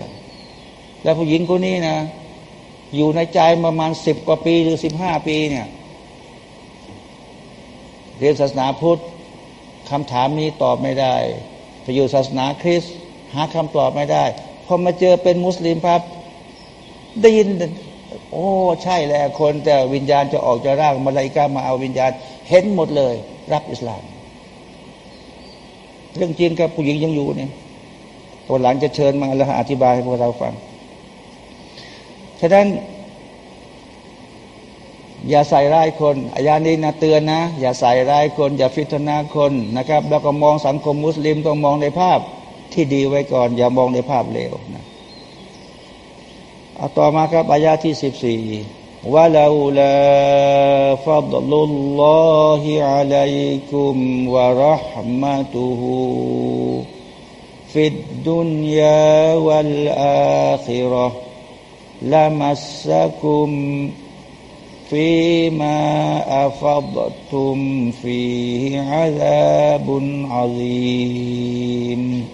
แล้วผู้หญิงคนนี้นะอยู่ในใจประมาณสิบกว่าปีหรือสิบห้าปีเนี่ยเรียนศาสนาพุทธคำถามนี้ตอบไม่ได้ไปอยู่ศาสนาคริสต์หาคำตอบไม่ได้พอมาเจอเป็นมุสลิมครับ ได้ยิน โอ้ใช่แหล้วคนแต่วิญญาณจะออกจากร่างมาลายกามาเอาวิญญาณ เห็นหมดเลย รับอิสลาม เรื่องจริงกับผู้หญิงยังอยู่เนี่ยตัวหลังจะเชิญมาแล้วอธิบายให้พวกเราฟังฉะนั้นอย่าใส่ร้ายคนอายานี้นะเตือนนะ อย่าใส่ร้ายคน อย่าฟิตนาคนนะครับ แล้วก็มองสังคมมุสลิมต้องมองในภาพที่ดีไว้ก่อน อย่ามองในภาพเลวนะ เอาต่อมาครับอายาที่สิบสี่ว่าลาลาฟัดลุลลอฮิอะลัยกุมวะรห์มะตุฮูฟิดดุนยาวัลอาคิรห์ لمسكم فيما أفضتم فيه عذاب عظيم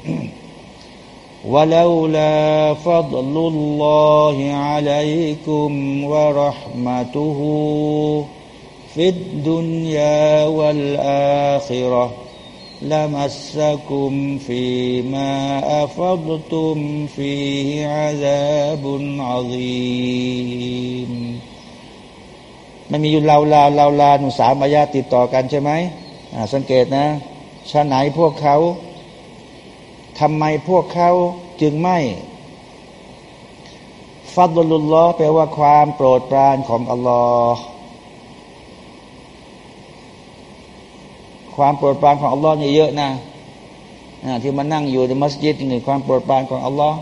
ولولا فضل الله عليكم ورحمته في الدنيا والآخرة لمسكم فيما أفضتم فيه عذاب عظيم มันมีอยู่ลาวลาลาวลาหนูสามอายาติดต่อกันใช่ไหมสังเกตนะชาไหนพวกเขา ทำไมพวกเขาจึงไม่ฟัดลุลลอแปลว่าความโปรดปรานของอัลลอฮ์ความโปรดปรานของอัลลอฮ์นี่เยอะนะที่มานั่งอยู่ในมัสยิดนี่ความโปรดปรานของอัลลอฮ์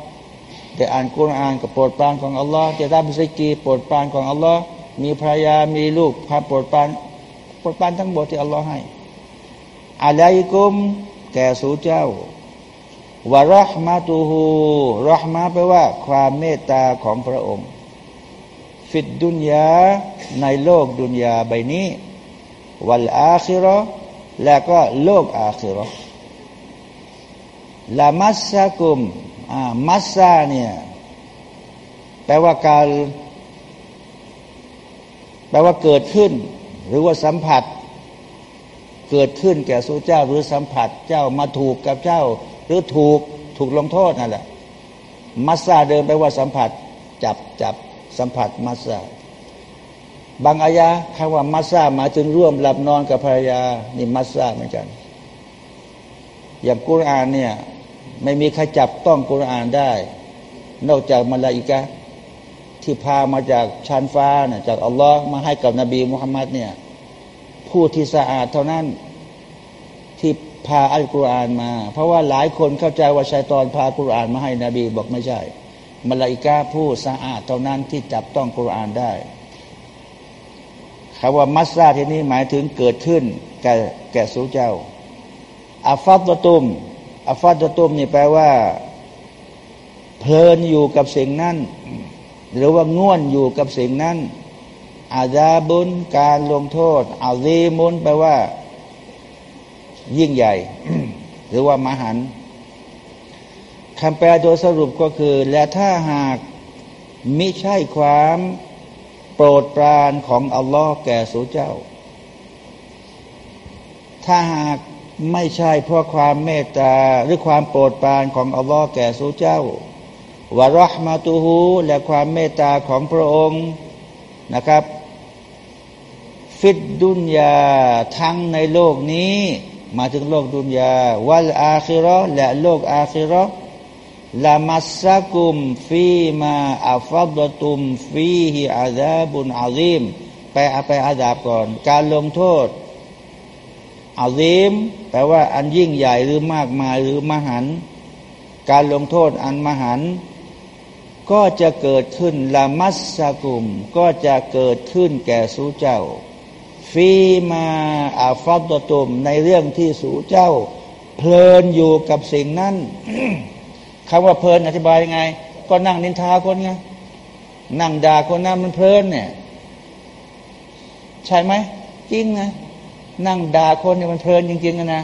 แต่อ่านกุรอานกับโปรดปรานของอัลลอฮ์จะรับซิกีโปรดปรานของอัลลอฮ์มีภรรยามีลูกความโปรดปรานโปรดปรานทั้งหมดที่อัลลอฮ์ให้อะไรกุมแก่สู่เจ้า วะรหมาตูฮูรหมาแปลว่า ความเมตตาของพระองค์ ฟิดดุนยาในโลกดุนยาใบนี้ วัลอาคิรอและก็โลกอาคิรอละมัสซากุมอ่ามัสซาเนี่ยแปลว่าการ แปลว่าเกิดขึ้น หรือว่าสัมผัส เกิดขึ้นแก่สู้เจ้าหรือสัมผัส เจ้ามาถูกกับเจ้า หรือถูกถูกลงโทษนั่นแหละมัสซาเดิมแปว่าสัมผัส จับจับสัมผัสมัสซาบางอายะคำว่ามัสซาหมายถึงร่วมหลับนอนกับภรรยานี่มัสซาเหมือนกัน อย่างกุรอานเนี่ยไม่มีใครจับต้องกุรอานได้ นอกจากมาลาอิกะที่พามาจากชานฟ้านะจากอัลลอฮ์มาให้กับนบีมุฮัมมัดเนี่ยผู้ที่สะอาดเท่านั้น พาอัลกุรอานมา เพราะว่าหลายคนเข้าใจว่าชายตอนพากุรอานมาให้นบีบอกไม่ใช่มาลาอิกาผู้สะอาดเท่านั้นที่จับต้องกุรอานได้คำว่ามัสซาที่นี้หมายถึงเกิดขึ้นแก่แก่สูเจ้าอัฟัตตุมอัฟัตตุมนี่แปลว่า เพลินอยู่กับสิ่งนั้น หรือว่าง่วนอยู่กับสิ่งนั้นอาญาบุญการลงโทษอาซีมุนแปลว่า ยิ่งใหญ่ หรือว่ามหันคำแปลโดยสรุปก็คือ และถ้าหากมิใช่ความโปรดปรานของอัลลอฮ์แก่สูเจ้า ถ้าหากไม่ใช่เพราะความเมตตาหรือความโปรดปรานของอัลลอฮ์แก่สูเจ้าวะรหมาตูฮูและความเมตตาของพระองค์นะครับ ฟิดดุนยาทั้งในโลกนี้ มาถึงโลกดุนยาวัลอาคิรอและโลกอาคิรอละมัสซากุมฟีมาอัฟัดตุมฟีฮิอาซาบุนอาซิมไปไปอาดาบก่อน การลงโทษอาซิมแปลว่าอันยิ่งใหญ่หรือมากมายหรือมหัน การลงโทษอันมหัน ก็จะเกิดขึ้นละมัสสกุม ก็จะเกิดขึ้นแก่สู้เจ้า ฟีมาอาฟัตตุมในเรื่องที่สูเจ้า เพลินอยู่กับสิ่งนั้นคำว่าเพลินอธิบายยังไง ก็นั่งนินทาคนไงนั่งด่าคนนั้นมันเพลินเนี่ย ใช่ไหมจริงนะนั่งด่าคนเนี่ยมันเพลินจริงๆนะ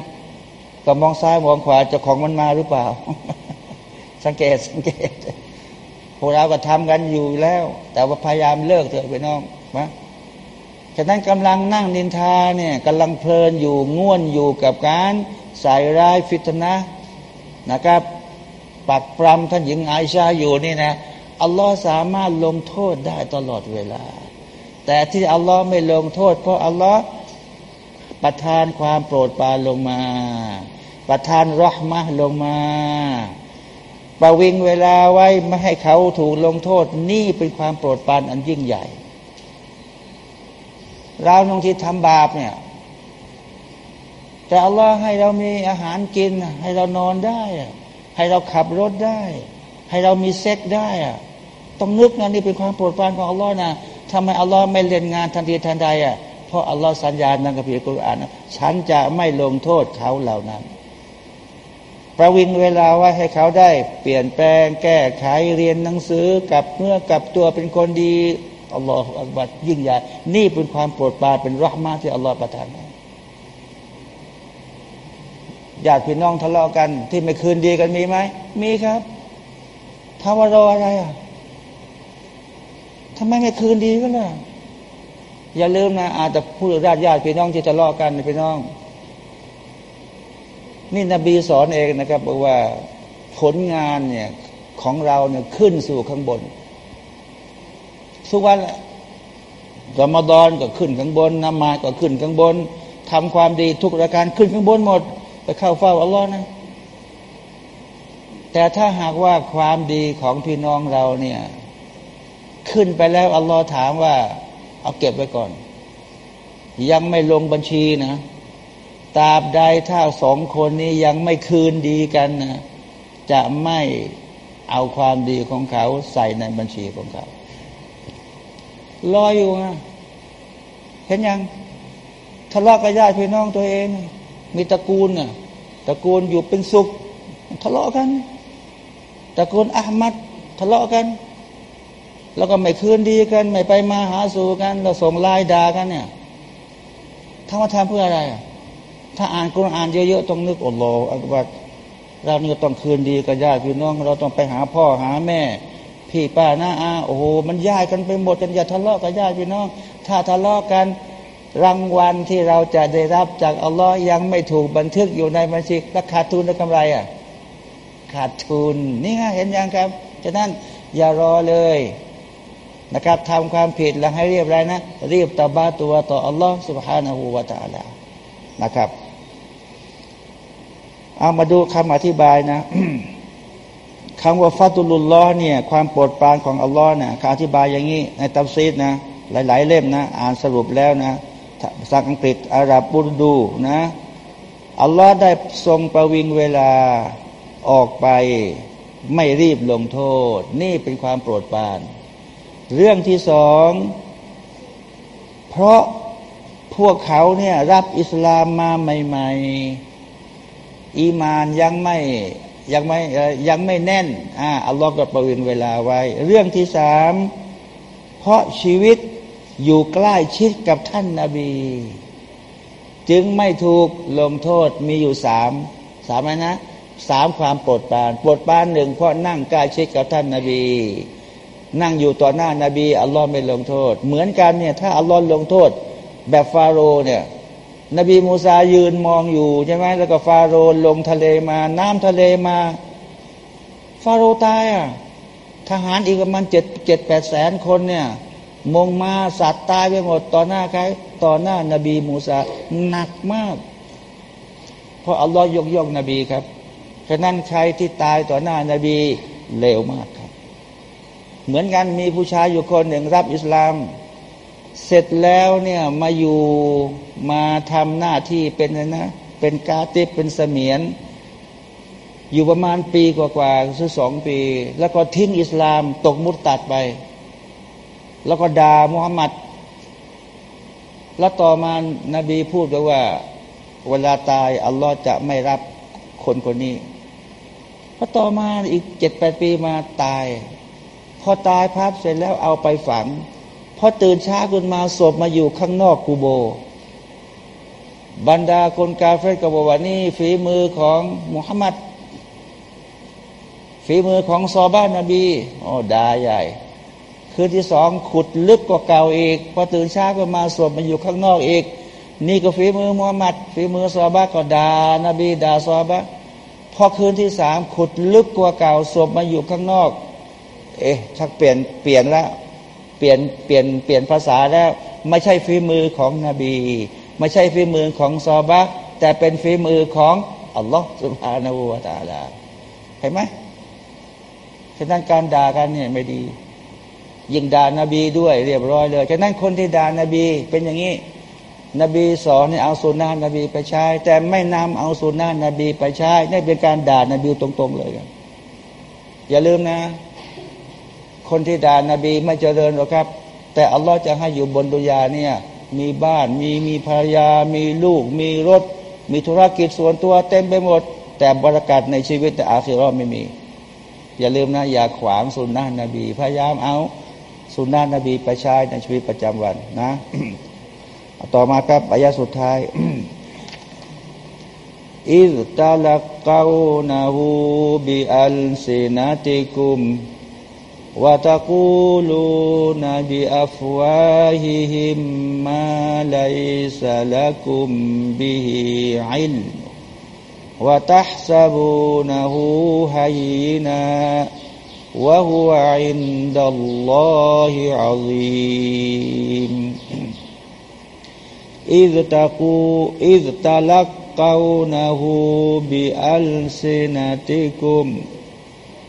ก็มองซ้ายมองขวาเจ้าของมันมาหรือเปล่า สังเกตสังเกตพวกเราก็ทำกันอยู่แล้ว แต่ว่าพยายามเลิกเถอะไปน้องนะ ฉะนั้นกำลังนั่งนินทาเนี่ยกำลังเพลินอยู่ง่วนอยู่กับการใส่ร้ายฟิตนะนะครับปักปรำท่านหญิงไอชาอยู่นี่นะอัลลอฮ์สามารถลงโทษได้ตลอดเวลา แต่ที่อัลลอฮ์ไม่ลงโทษ เพราะอัลลอฮ์ประทานความโปรดปรานลงมา ประทานรหมะลงมาประวิงเวลาไว้ไม่ให้เขาถูกลงโทษนี่เป็นความโปรดปรานอันยิ่งใหญ่ เราบางทีทำบาปเนี่ย แต่อัลลอฮ์ให้เรามีอาหารกิน ให้เรานอนได้ ให้เราขับรถได้ ให้เรามีเซ็กได้อะต้องนึกนะนี่เป็นความโปรดปรานของอัลลอฮ์นะทำไมอัลลอฮ์ไม่เล่นงานทันทีทันใดอะเพราะอัลลอฮ์สัญญาณในกัมภีร์กุรอานฉันจะไม่ลงโทษเขาเหล่านั้น ประวิงเวลาไว้ให้เขาได้ เปลี่ยนแปลงแก้ไขเรียนหนังสือกับเมื่อกับตัวเป็นคนดี อัลลอฮฺอัลบัดยิ่งใหญ่ นี่เป็นความโปรดปรานเป็นรหมาที่อัลลอฮฺประทานให้ญาติพี่น้องทะเลาะกัน ที่ไม่คืนดีกันมีไหม มีครับทำว่ารออะไรอะทำไมไม่คืนดีกันล่ะอย่าลืมนะ อาจจะพูดญาติญาติพี่น้องที่ทะเลาะกันพี่น้อง นี่นบีสอนเองนะครับบอกว่าผลงานเนี่ยของเราเนี่ยขึ้นสู่ข้างบน ทุกวันละรอมฎอนก็ขึ้นข้างบนนมาก็ขึ้นข้างบนทำความดีทุกรายการขึ้นข้างบนหมด ไปเข้าเฝ้าอัลลอฮ์นะแต่ถ้าหากว่าความดีของพี่น้องเราเนี่ย ขึ้นไปแล้วอัลลอฮ์ถามว่า เอาเก็บไว้ก่อน ยังไม่ลงบัญชีนะตราบใดถ้าสองคนนี้ยังไม่คืนดีกันนะจะไม่เอาความดีของเขาใส่ในบัญชีของเขา รออยู่นะเห็นยังทะเลาะกับญาติพี่น้องตัวเอง มีตระกูลน่ะตระกูลอยู่เป็นสุข ทะเลาะกันตระกูลอามัดทะเลาะกัน แล้วก็ไม่คืนดีกัน ไม่ไปมาหาสู่กัน เราส่งไลน์ด่ากันเนี่ยทำมาทำเพื่ออะไร ถ้าอ่านกุรอานเยอะๆต้องนึกอัลลออักบัรเราเนี่ยต้องคืนดีกับญาติพี่น้อง เราต้องไปหาพ่อหาแม่ พี่ป้าน้าอาโอ้โหมันญาติกันไปหมดกันอย่าทะเลาะกับญาติพี่น้อง ถ้าทะเลาะกันรางวัลที่เราจะได้รับจากอัลลอฮ์ยังไม่ถูกบันทึกอยู่ในบัญชีราขาดทุนและกำไรอ่ะขาดทุนนี่ไงเห็นยังครับฉะนั้นอย่ารอเลยนะครับทำความผิดแล้วให้เรียบร้อยนะรีบตบาตัวต่ออัลลอฮ์ سبحانه และ تعالى นะครับเอามาดูคำอธิบายนะ คำว่าฟาตุลุลลอฮ์เนี่ยความโปรดปรานของอัลลอฮ์เนี่ยคำอธิบายอย่างนี้ในตัฟซีดนะหลาย ๆ เล่มนะอ่านสรุปแล้วนะภาษาอังกฤษอาหรับบุรดูนะอัลลอฮ์ได้ทรงประวิงเวลาออกไปไม่รีบลงโทษ นี่เป็นความโปรดปราน เรื่องที่สองเพราะพวกเขาเนี่ยรับอิสลามมาใหม่ ๆ อีมานยังไม่ ยังไม่ยังไม่แน่นอ่าอัลลอฮ์ก็ประวิงเวลาไว้ เรื่องที่สามเพราะชีวิตอยู่ใกล้ชิดกับท่านนาบี จึงไม่ถูกลงโทษมีอยู่สามสามนะสามความโปรดปรานโปรดปรานหนึ่งเพราะนั่งใกล้ชิดกับท่านนาบี นั่งอยู่ต่อหน้านาบีอัลลอฮ์ไม่ลงโทษ เหมือนกันเนี่ยถ้าอัลลอฮ์ลงโทษ แบบฟาโรเนี่ย นบีมูซายืนมองอยู่ใช่ไหมแล้วก็ฟาโรลงทะเลมา น้ำทะเลมา ฟาโรตายอะทหารอีกประมาณเจ็ดเจ็ดแปดแสนคนเนี่ยมงมาสัตว์ตายไปหมดต่อหน้าใครต่อหน้านาบีมูซาหนักมาก เพราะอัลลอฮ์ยกย่องนบีครับฉะนั้นใครที่ตายต่อหน้านาบีเลวมากครับ เหมือนกันมีผู้ชายอยู่คนหนึ่งรับอิสลาม เสร็จแล้วเนี่ยมาอยู่มาทำหน้าที่เป็นนะ เป็นกาติเป็นเสมียน อยู่ประมาณปีกว่าๆคือสองปี แล้วก็ทิ้งอิสลามตกมุดตัดไป แล้วก็ด่ามุฮัมมัด แล้วต่อมานาบีพูดไปว่า เวลาตาย อัลลอฮ์จะไม่รับคนคนนี้พอต่อมาอีกเจ็ดแปดปีมาตาย พอตายพับเสร็จแล้วเอาไปฝัง พอตื่นเช้าขึ้นมาศพมาอยู่ข้างนอกกูโบ บรรดาคนกาเฟตกบอกว่านี่ฝีมือของมุฮัมมัดฝีมือของซอบ้านนบีโอ้ดาใหญ่คืนที่สองขุดลึกกว่าเก่าอีกพอตื่นเช้าก็มาสวดมันอยู่ข้างนอกอีก นี่ก็ฝีมือมุฮัมมัดฝีมือซอบะก็ดานบีดาซอบะพอคืนที่สามขุดลึกกว่าเก่าสวดมาอยู่ข้างนอก เอ๊ะชักเปลี่ยนเปลี่ยนแล้ว เปลี่ยนเปลี่ยนเปลี่ยนภาษาแล้ว ไม่ใช่ฝีมือของนบี ไม่ใช่ฝีมือของซอบะแต่เป็นฝีมือของอัลลอฮฺสุบฮานาอูวาตาลาเห็นไหมฉะนั้นการด่ากันเนี่ยไม่ดี ยิ่งด่านาบีด้วยเรียบร้อยเลยฉะนั้นคนที่ด่านาบีเป็นอย่างนี้ นบีสอนให้เอาสุนนะนบีไปใช้ แต่ไม่นำเอาสุนนะนบีไปใช้นี่เป็นการด่านาบีตรง ๆ เลยกันอย่าลืมนะ คนที่ด่านาบีไม่เจริญหรอกครับ แต่อัลลอฮ์จะให้อยู่บนดุยาเนี่ยมีบ้านมีมีภรรยา มีลูก มีรถ มีธุรกิจส่วนตัวเต็มไปหมด แต่บรรยากาศในชีวิตแต่อาคิรอไม่มี อย่าลืมนะ อย่าขวางสุนนะนบี พยายามเอาสุนนะนบีไปใช้ในชีวิตประจำวันนะ ต่อมาครับอายะสุดท้ายอิตาลักกานาหูบิอัลซินาติกุม وتقولون بأفواههم ما ليس لكم به علم وتحسبونه هينا وهو عند الله عظيم. إذ, تقو إذ تلقونه بألسنتكم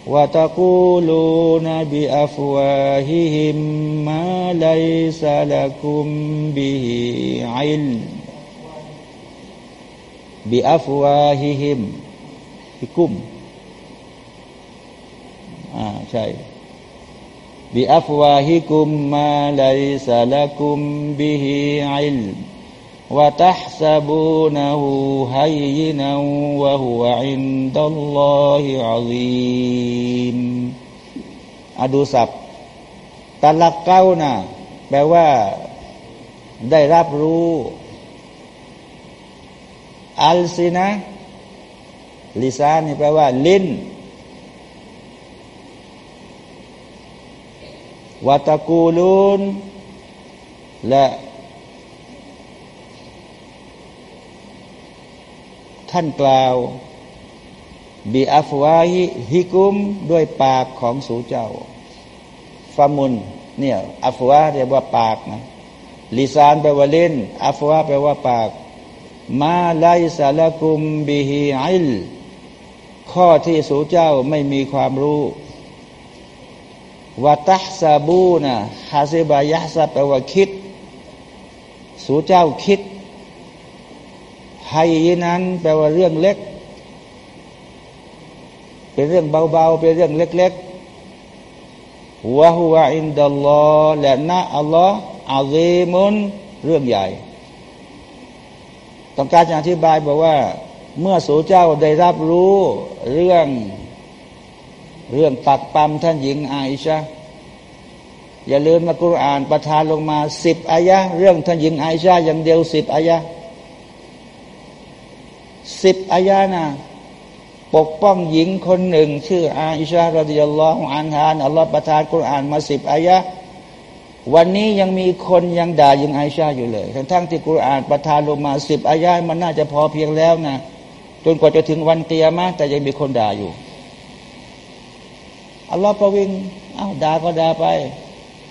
وتقولون بأفواههم ما ليس لكم به علم بأفواههم بكم อ่าใช่บิอัฟวาฮิ وتحسبونه هينا وهو عند الله عظيم อดูศัพท์ตะลักเก้านะแปลว่า ได้รับรู้ อัลซินะลิซานนี่แปลว่า ลิ้นวัตกูลูนและ ท่านกล่าวบีอัฟวาฮิฮิกุมด้วยปากของสูเจ้าฟามุนเนี่ยอัฟวาเรียกว่าปากนะลิซานแปลว่าเล่นอัฟวาแปลว่าปาก มาไลซาลกุมบิฮิอิลข้อที่สูเจ้าไม่มีความรู้วาตัซาบูนะฮาซิบายะซาแปลว่าคิด สูเจ้าคิด ให้นั้นแปลว่าเรื่องเล็ก เป็นเรื่องเบาๆ เป็นเรื่องเล็กๆวะฮุวะอินดัลลอฮ์และนะอัลลอฮ์อาซีมุนเรื่องใหญ่ ต้องการจะอธิบายบอกว่า เมื่อสูเจ้าได้รับรู้เรื่องเรื่องปักปั๊มท่านหญิงอาอิชาอย่าลืมนะกุรอานประทานลงมาสิบอายะ เรื่องท่านหญิงอาอิชาอย่างเดียวสิบอายะ สิบอายานะปกป้องหญิงคนหนึ่ง ชื่ออาอิชารดิยัลลอฮุอันฮานอัลลอฮฺประทานกุรอานมาสิบอายะวันนี้ยังมีคนยังด่ายิงไอชาอยู่เลย ทั้งทั้งที่กุรอานประทานลงมาสิบอายะมันน่าจะพอเพียงแล้วนะจนกว่าจะถึงวันเตียมาแต่ยังมีคนด่าอยู่อัลลอฮฺประวิงอ้าวด่าก็ด่าไป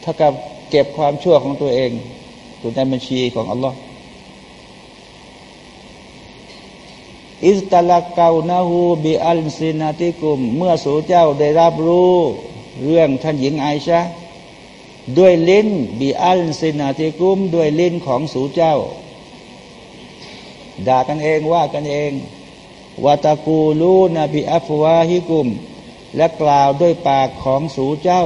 เท่ากับเก็บความชั่วของตัวเองอยู่ในบัญชีของอัลลอฮ์ อิสตาลกเกานาหูบิอัลซินาติกุม เมื่อสูเจ้าได้รับรู้เรื่องท่านหญิงไอชาด้วยลิ้นบิอัลซินาติกุม ด้วยลิ้นของสูเจ้า ด่ากันเองว่ากันเองวาตากูลูนบิอัฟวาฮิกุม และกล่าวด้วยปากของสูเจ้า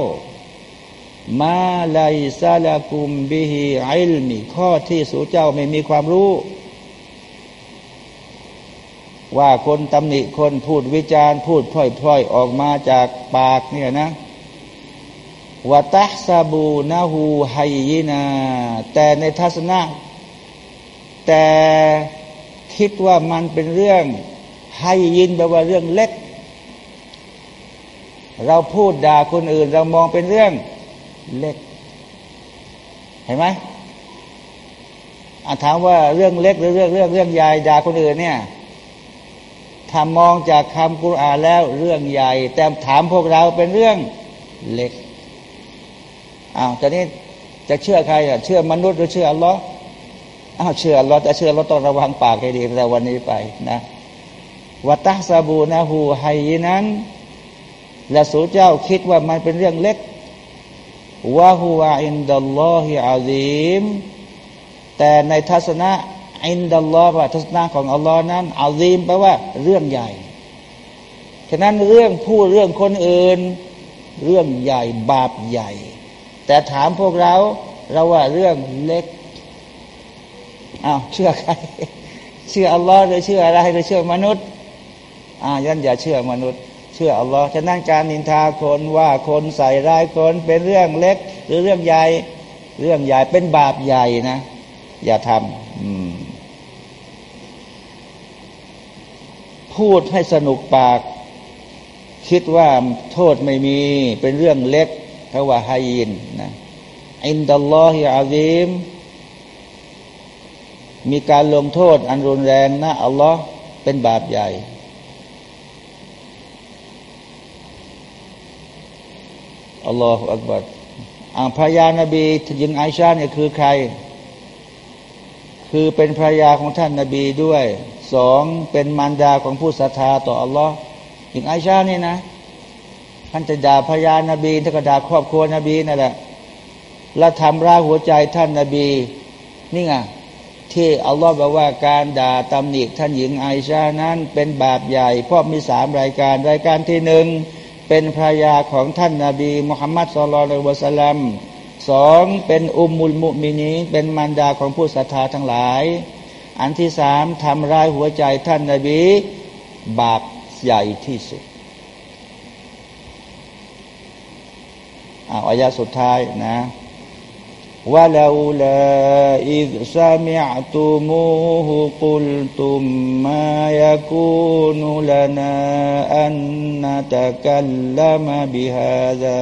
มาไลซาลากุมบิฮิไอลมีข้อที่สูเจ้าไม่มีความรู้ ว่าคนตำหนิคนพูดวิจารณ์ พูดพล่อยๆ ออกมาจากปากเนี่ยนะวะตัซาบูนาหูไฮยินา แต่ในทัศนะ แต่คิดว่ามันเป็นเรื่องไฮยินแปลว่าเรื่องเล็ก เราพูดด่าคนอื่น เรามองเป็นเรื่องเล็ก เห็นไหมถามว่าเรื่องเล็กหรือเรื่องเรื่องเรื่องใหญ่ด่าคนอื่นเนี่ย ถ้ามองจากคำกุรอานแล้วเรื่องใหญ่ แต่ถามพวกเราเป็นเรื่องเล็กอ้าวตอนนี้จะเชื่อใครอะเชื่อมนุษย์หรือเชื่ออัลลอฮ์อ้าวเชื่ออัลลอฮ์แต่เชื่อเราต้องระวังปากให้ดีแต่วันนี้ไปนะوتحسبونه هينا และสูเจ้าคิดว่ามันเป็นเรื่องเล็กوهو عند الله عظيمแต่ในทัศนะ عند الله ว่าทัศนะของอัลลอฮ์นั้น عظيم แปลว่าเรื่องใหญ่ ฉะนั้นเรื่องพูดเรื่องคนอื่น เรื่องใหญ่บาปใหญ่ แต่ถามพวกเราเราว่าเรื่องเล็กอ้าวเชื่อใคร เชื่ออัลลอฮ์หรือเชื่ออะไรหรือเชื่อมนุษย์อ่ายันอย่าเชื่อมนุษย์ เชื่ออัลลอฮ์ฉะนั้นการนินทาคนว่าคนใส่ร้ายคนเป็นเรื่องเล็ก หรือเรื่องใหญ่เรื่องใหญ่เป็นบาปใหญ่นะ อย่าทำอืม พูดให้สนุกปาก คิดว่าโทษไม่มีเป็นเรื่องเล็กเพราะว่าฮายินนะอินดัลลอฮิอาซิมมีการลงโทษอันรุนแรงนะอัลลอฮ์เป็นบาปใหญ่ อัลลอฮฺอักบัรอ่าพระยานาบีหญิงไอชาเนี่ยคือใคร คือเป็นภรรยาของท่านนาบีด้วย สองเป็นมารดาของผู้ศรัทธาต่ออัลลอฮ์อย่างไอชานี่นะท่านจะด่าพญานาบีท่านก็ด่าครอบครัวนบีนั่นแหละและทำร้ายหัวใจท่านนาบีนี่ไงที่อัลลอฮ์บอกว่าการด่าตำหนิท่านหญิงไอชานั้นเป็นบาปใหญ่เพราะมีสามรายการรายการที่หนึ่งเป็นภรรยาของท่านนาบีมุฮัมมัดสุลลัลวะสัลลัมสองเป็นอุมมุลมุมินีเป็นมารดาของผู้ศรัทธาทั้งหลาย อันที่สามทำร้ายหัวใจท่านนาบี บาปใหญ่ที่สุดอาอายะสุดท้ายนะว่าแล้วละอิซามิอตุมูฮุกุลตุมมายาคูนุลนาอันนัตกัลลามบิฮาดา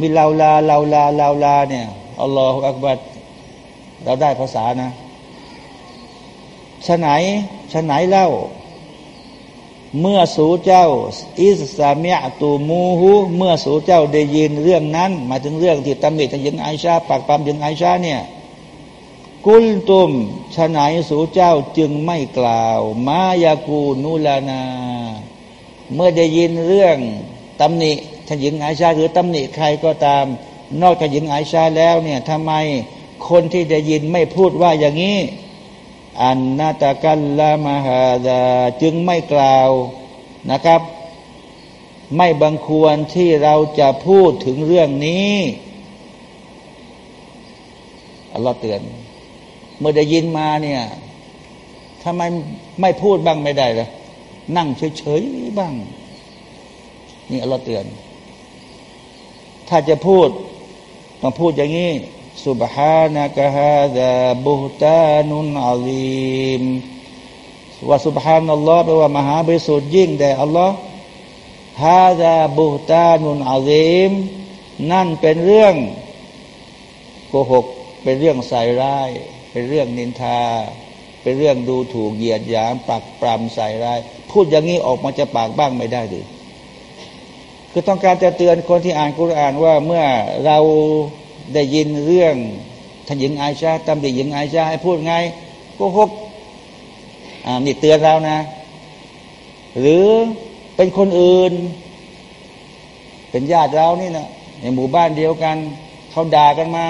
มีลาลาลาลาลาลาเนี่ยอัลลอฮฺอักบัดเราได้ภาษานะชะไหนชะไหนเล่า เมื่อสูเจ้า อิสซามียตูมูฮูเมื่อสูเจ้าได้ยินเรื่องนั้นมาถึงเรื่องที่ตำหนิทางยิงไอชาปากปั๊มยิงไอชาเนี่ยกุลตุมฉไหนสูเจ้าจึงไม่กล่าว มายากูนูลานา เมื่อได้ยินเรื่องตำหนิ ท่างยิงไอชาหรือตำหนิใครก็ตาม นอกจากยิงไอชาแล้วเนี่ยทำไมคนที่ได้ยินไม่พูดว่าอย่างนี้ อันนาตะกัลละมาฮาดาจึงไม่กล่าวนะครับ ไม่บังควรที่เราจะพูดถึงเรื่องนี้อัลลอฮ์เตือน เมื่อได้ยินมาเนี่ยทำไมไม่พูดบ้างไม่ได้เลยนั่งเฉยๆบ้าง นี่อัลลอฮ์เตือน ถ้าจะพูด ต้องพูดอย่างนี้สุบฮานะกะฮะดะบุตานุนอัลีมว่าสุบฮานัลลอฮ์แปลว่ามหาบริสุทธิ์ยิ่งแด่อัลลอฮ์ฮาดะบุตานุนอัลีมนั่นเป็นเรื่องโกหก เป็นเรื่องใส่ร้าย เป็นเรื่องนินทา เป็นเรื่องดูถูกเหยียดหยามปักปรำใส่ร้าย พูดอย่างนี้ออกมาจะปากบ้างไม่ได้หรือ คือต้องการจะเตือนคนที่อ่านกุรอานว่าเมื่อเราได้ยินเรื่องท่านหญิงไอชาตำหนิหญิงไอชาให้พูดไงโกหกอ่านี่เตือนเรานะ หรือเป็นคนอื่น เป็นญาติเรานี่นะในหมู่บ้านเดียวกันเขาด่ากันมา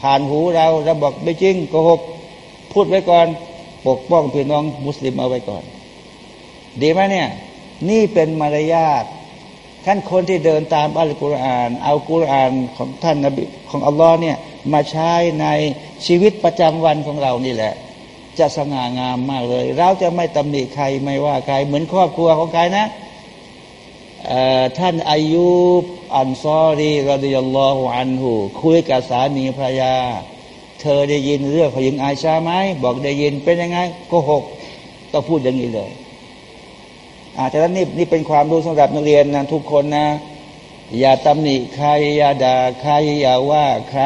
ผ่านหูเราเราบอกไม่จริงโกหก พูดไว้ก่อน ปกป้องพี่น้องมุสลิมเอาไว้ก่อน ดีไหมเนี่ย นี่เป็นมารยาท ท่านคนที่เดินตามอัลกุรอาน เอากุรอานของท่านนบีของอัลลอฮ์เนี่ยมาใช้ในชีวิตประจำวันของเรานี่แหละ จะสง่างามมากเลย เราจะไม่ตำหนิใครไม่ว่าใคร เหมือนครอบครัวของใครนะท่านอายุอันซอรีรดิยัลลอฮุอันหูคุยกับสามีภรรยา เธอได้ยินเรื่องของหญิงอาชาไหมบอกได้ยินเป็นยังไงก็หกต้องพูดอย่างนี้เลย อาจารย์นี่นี่เป็นความรู้สำหรับนักเรียนนะทุกคนนะ อย่าตำหนิใคร อย่าด่าใคร อย่าว่าใคร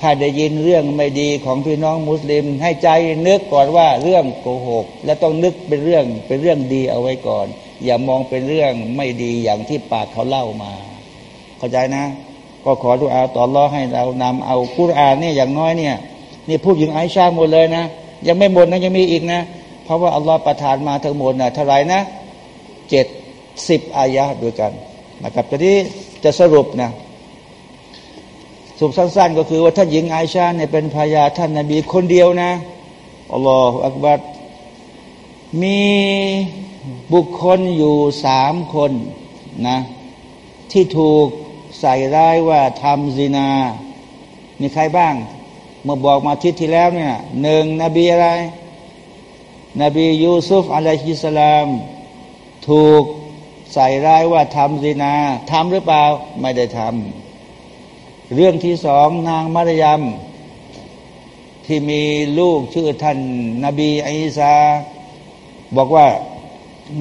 ถ้าได้ยินเรื่องไม่ดีของพี่น้องมุสลิม ให้ใจนึกก่อนว่าเรื่องโกหก และต้องนึกเป็นเรื่องเป็นเรื่องดีเอาไว้ก่อน อย่ามองเป็นเรื่องไม่ดีอย่างที่ปากเขาเล่ามา เข้าใจนะ ก็ขอดูอาต่อรอให้เรานำเอากุรอานนี่อย่างน้อยเนี่ยนี่พูดถึงไอชาหมดเลยนะ ยังไม่หมดนะยังมีอีกนะ เพราะว่าอัลลอฮฺประทานมาทั้งหมดนะเท่าไรนะเจ็ดสิบอายะด้วยกันนะครับทีนี้จะสรุปนะสรุปสั้นๆ ก็คือว่าท่านหญิงไอชาเนี่ยเป็นภรรยาท่านนบีคนเดียวนะอัลลอฮฺอักบัดมีบุคคลอยู่สามคนนะที่ถูกใส่ร้ายว่าทำซินา มีใครบ้าง เมื่อบอกมาทิศที่แล้วเนี่ยหนึ่งนบีอะไร นบียูซุฟอะลัยฮิสลาม ถูกใส่ร้ายว่าทำซีนาทำหรือเปล่าไม่ได้ทำเรื่องที่สองนางมารยมที่มีลูกชื่อท่านนาบีอิสาบอกว่า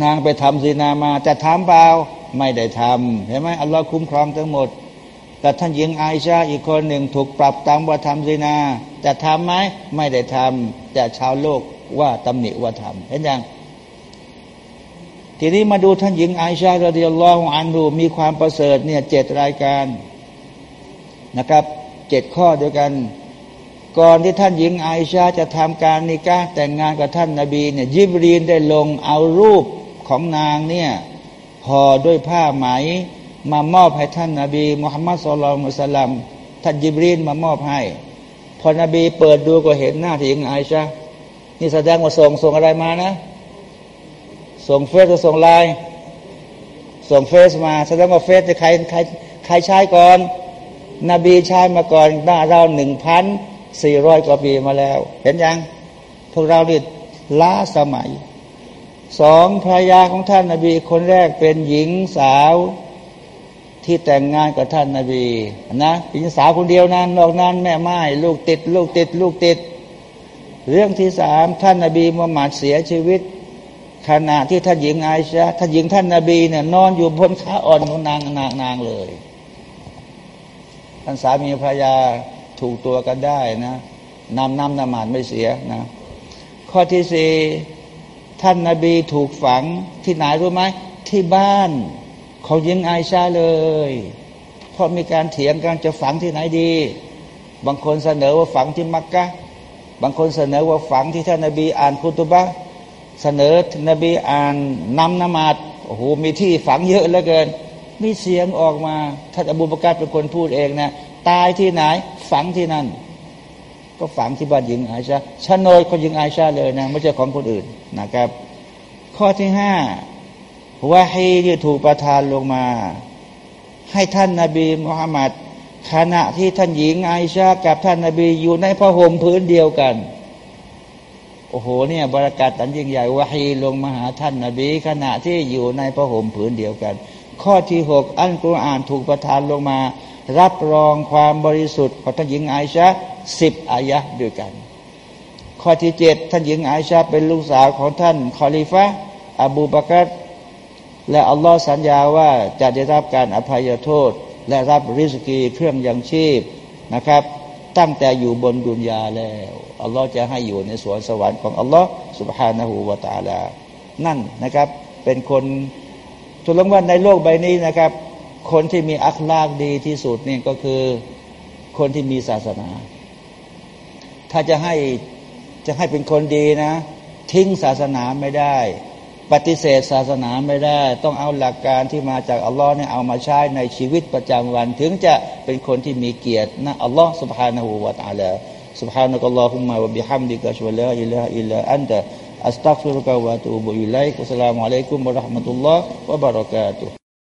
นางไปทำซีนามาจะทำเปล่าไม่ได้ทำเห็นไหมอัลลอฮ์คุ้มครองทั้งหมด แต่ท่านหญิงไอชาอีกคนหนึ่งถูกปรับตามว่าทำซีนาจะทำไหมไม่ได้ทำแต่ชาวโลก ว่าตำหนิว่าทำเห็นยังทีนี้มาดูท่านหญิงไอชาเราเดียลลอฮอันดูมีความประเสริฐเนี่ยเจ็ดรายการนะครับเจ็ดข้อเดียวกัน ก่อนที่ท่านหญิงไอชาจะทำการนิกาแต่งงานกับท่านนาบีเนี่ยยิบรีนได้ลงเอารูปของนางเนี่ยห่อด้วยผ้าไหม มามอบให้ท่านนาบีมุฮัมมัดสุลลัมุสลัมท่านยิบรีนมามอบให้ พอนบีเปิดดูก็เห็นหน้าที่หญิงไอชา นี่แสดงว่าส่งส่งอะไรมานะ ส่งเฟซส่งไลน์ส่งเฟซมา แสดงว่าเฟซจะใครใครใครใช้ก่อน นบีใช้มาก่อนบ้าเราหนึ่งพันสี่ร้อยกว่าปีมาแล้ว เห็นยังพวกเราเนี่ล้าสมัยสองภรรยาของท่านนาบีคนแรกเป็นหญิงสาวที่แต่งงานกับท่านนาบีนะหญิงสาวคนเดียวนั้นนอกนั้นแม่ไม้ลูกติด ลูกติด ลูกติด เรื่องที่สามท่านนาบีมุฮัมมัดเสียชีวิต ขณะที่ท่านหญิงไอชาท่านหญิงท่านนาบีเนี่ยนอนอยู่บนขาอ่อนของนางนางนางเลยท่านสามีภรรยาถูกตัวกันได้นะนำน้ำนำมันไม่เสียนะ ข้อที่สี่ท่านนาบีถูกฝังที่ไหนรู้ไหมที่บ้านเขายิงไอชาเลยเพราะมีการเถียงกันจะฝังที่ไหนดี บางคนเสนอว่าฝังที่มักกะ บางคนเสนอว่าฝังที่ท่านนาบีอ่านคุตุบะเสนอนบีอ่านนำนมาดโอ้โหมีที่ฝังเยอะเหลือเกิน มีเสียงออกมาท่านอบูบากาเป็นคนพูดเองนะตายที่ไหนฝังที่นั่น ก็ฝังที่บ้านหญิงอาชาชนโนยคนหญิงอาชาเลยนะไม่ใช่ของคนอื่นนะครับ ข้อที่ห้าว่าให้ที่ถูกประทานลงมา ให้ท่านนาบีมุฮัมมัด ขณะที่ท่านหญิงไอชากับท่านนาบีอยู่ในผ้าห่มพื้นเดียวกัน โอ้โหเนี่ยบรากัดอันยิ่งใหญ่วาฮีลงมาหาท่านนาบี ขณะที่อยู่ในผ้าห่มผืนเดียวกัน ข้อที่หกอันกุรอานถูกประทานลงมา รับรองความบริสุทธิ์ของท่านหญิงไอชาสิบอายะด้วยกัน ข้อที่เจ็ดท่านหญิงไอชาเป็นลูกสาวของท่านคอลิฟะอบูบากัดและอัลลอฮ์สัญญาว่าจะได้รับการอภัยโทษ และรับริสกีเครื่องยังชีพนะครับ ตั้งแต่อยู่บนดุนยาแล้วอัลลอฮ์จะให้อยู่ในสวนสวรรค์ของอัลลอฮ์สุบฮานะหูวาตาลา นั่นนะครับ เป็นคนทุลังวันในโลกใบนี้นะครับ คนที่มีอัคลากดีที่สุดนี่ก็คือคนที่มีศาสนา ถ้าจะให้จะให้เป็นคนดีนะ ทิ้งศาสนาไม่ได้ ปฏิเสธศาสนาไม่ได้ ต้องเอาหลักการที่มาจากอัลลอฮ์เนี่ยเอามาใช้ในชีวิตประจำวัน ถึงจะเป็นคนที่มีเกียรตินะอัลลอฮ์ سبحانه และ تعالى سبحانك اللهم وبحمدك أشهد أن لا إله إلا أنت أستغفرك وأتوب إليك والسلام عليكم ورحمة الله وبركاته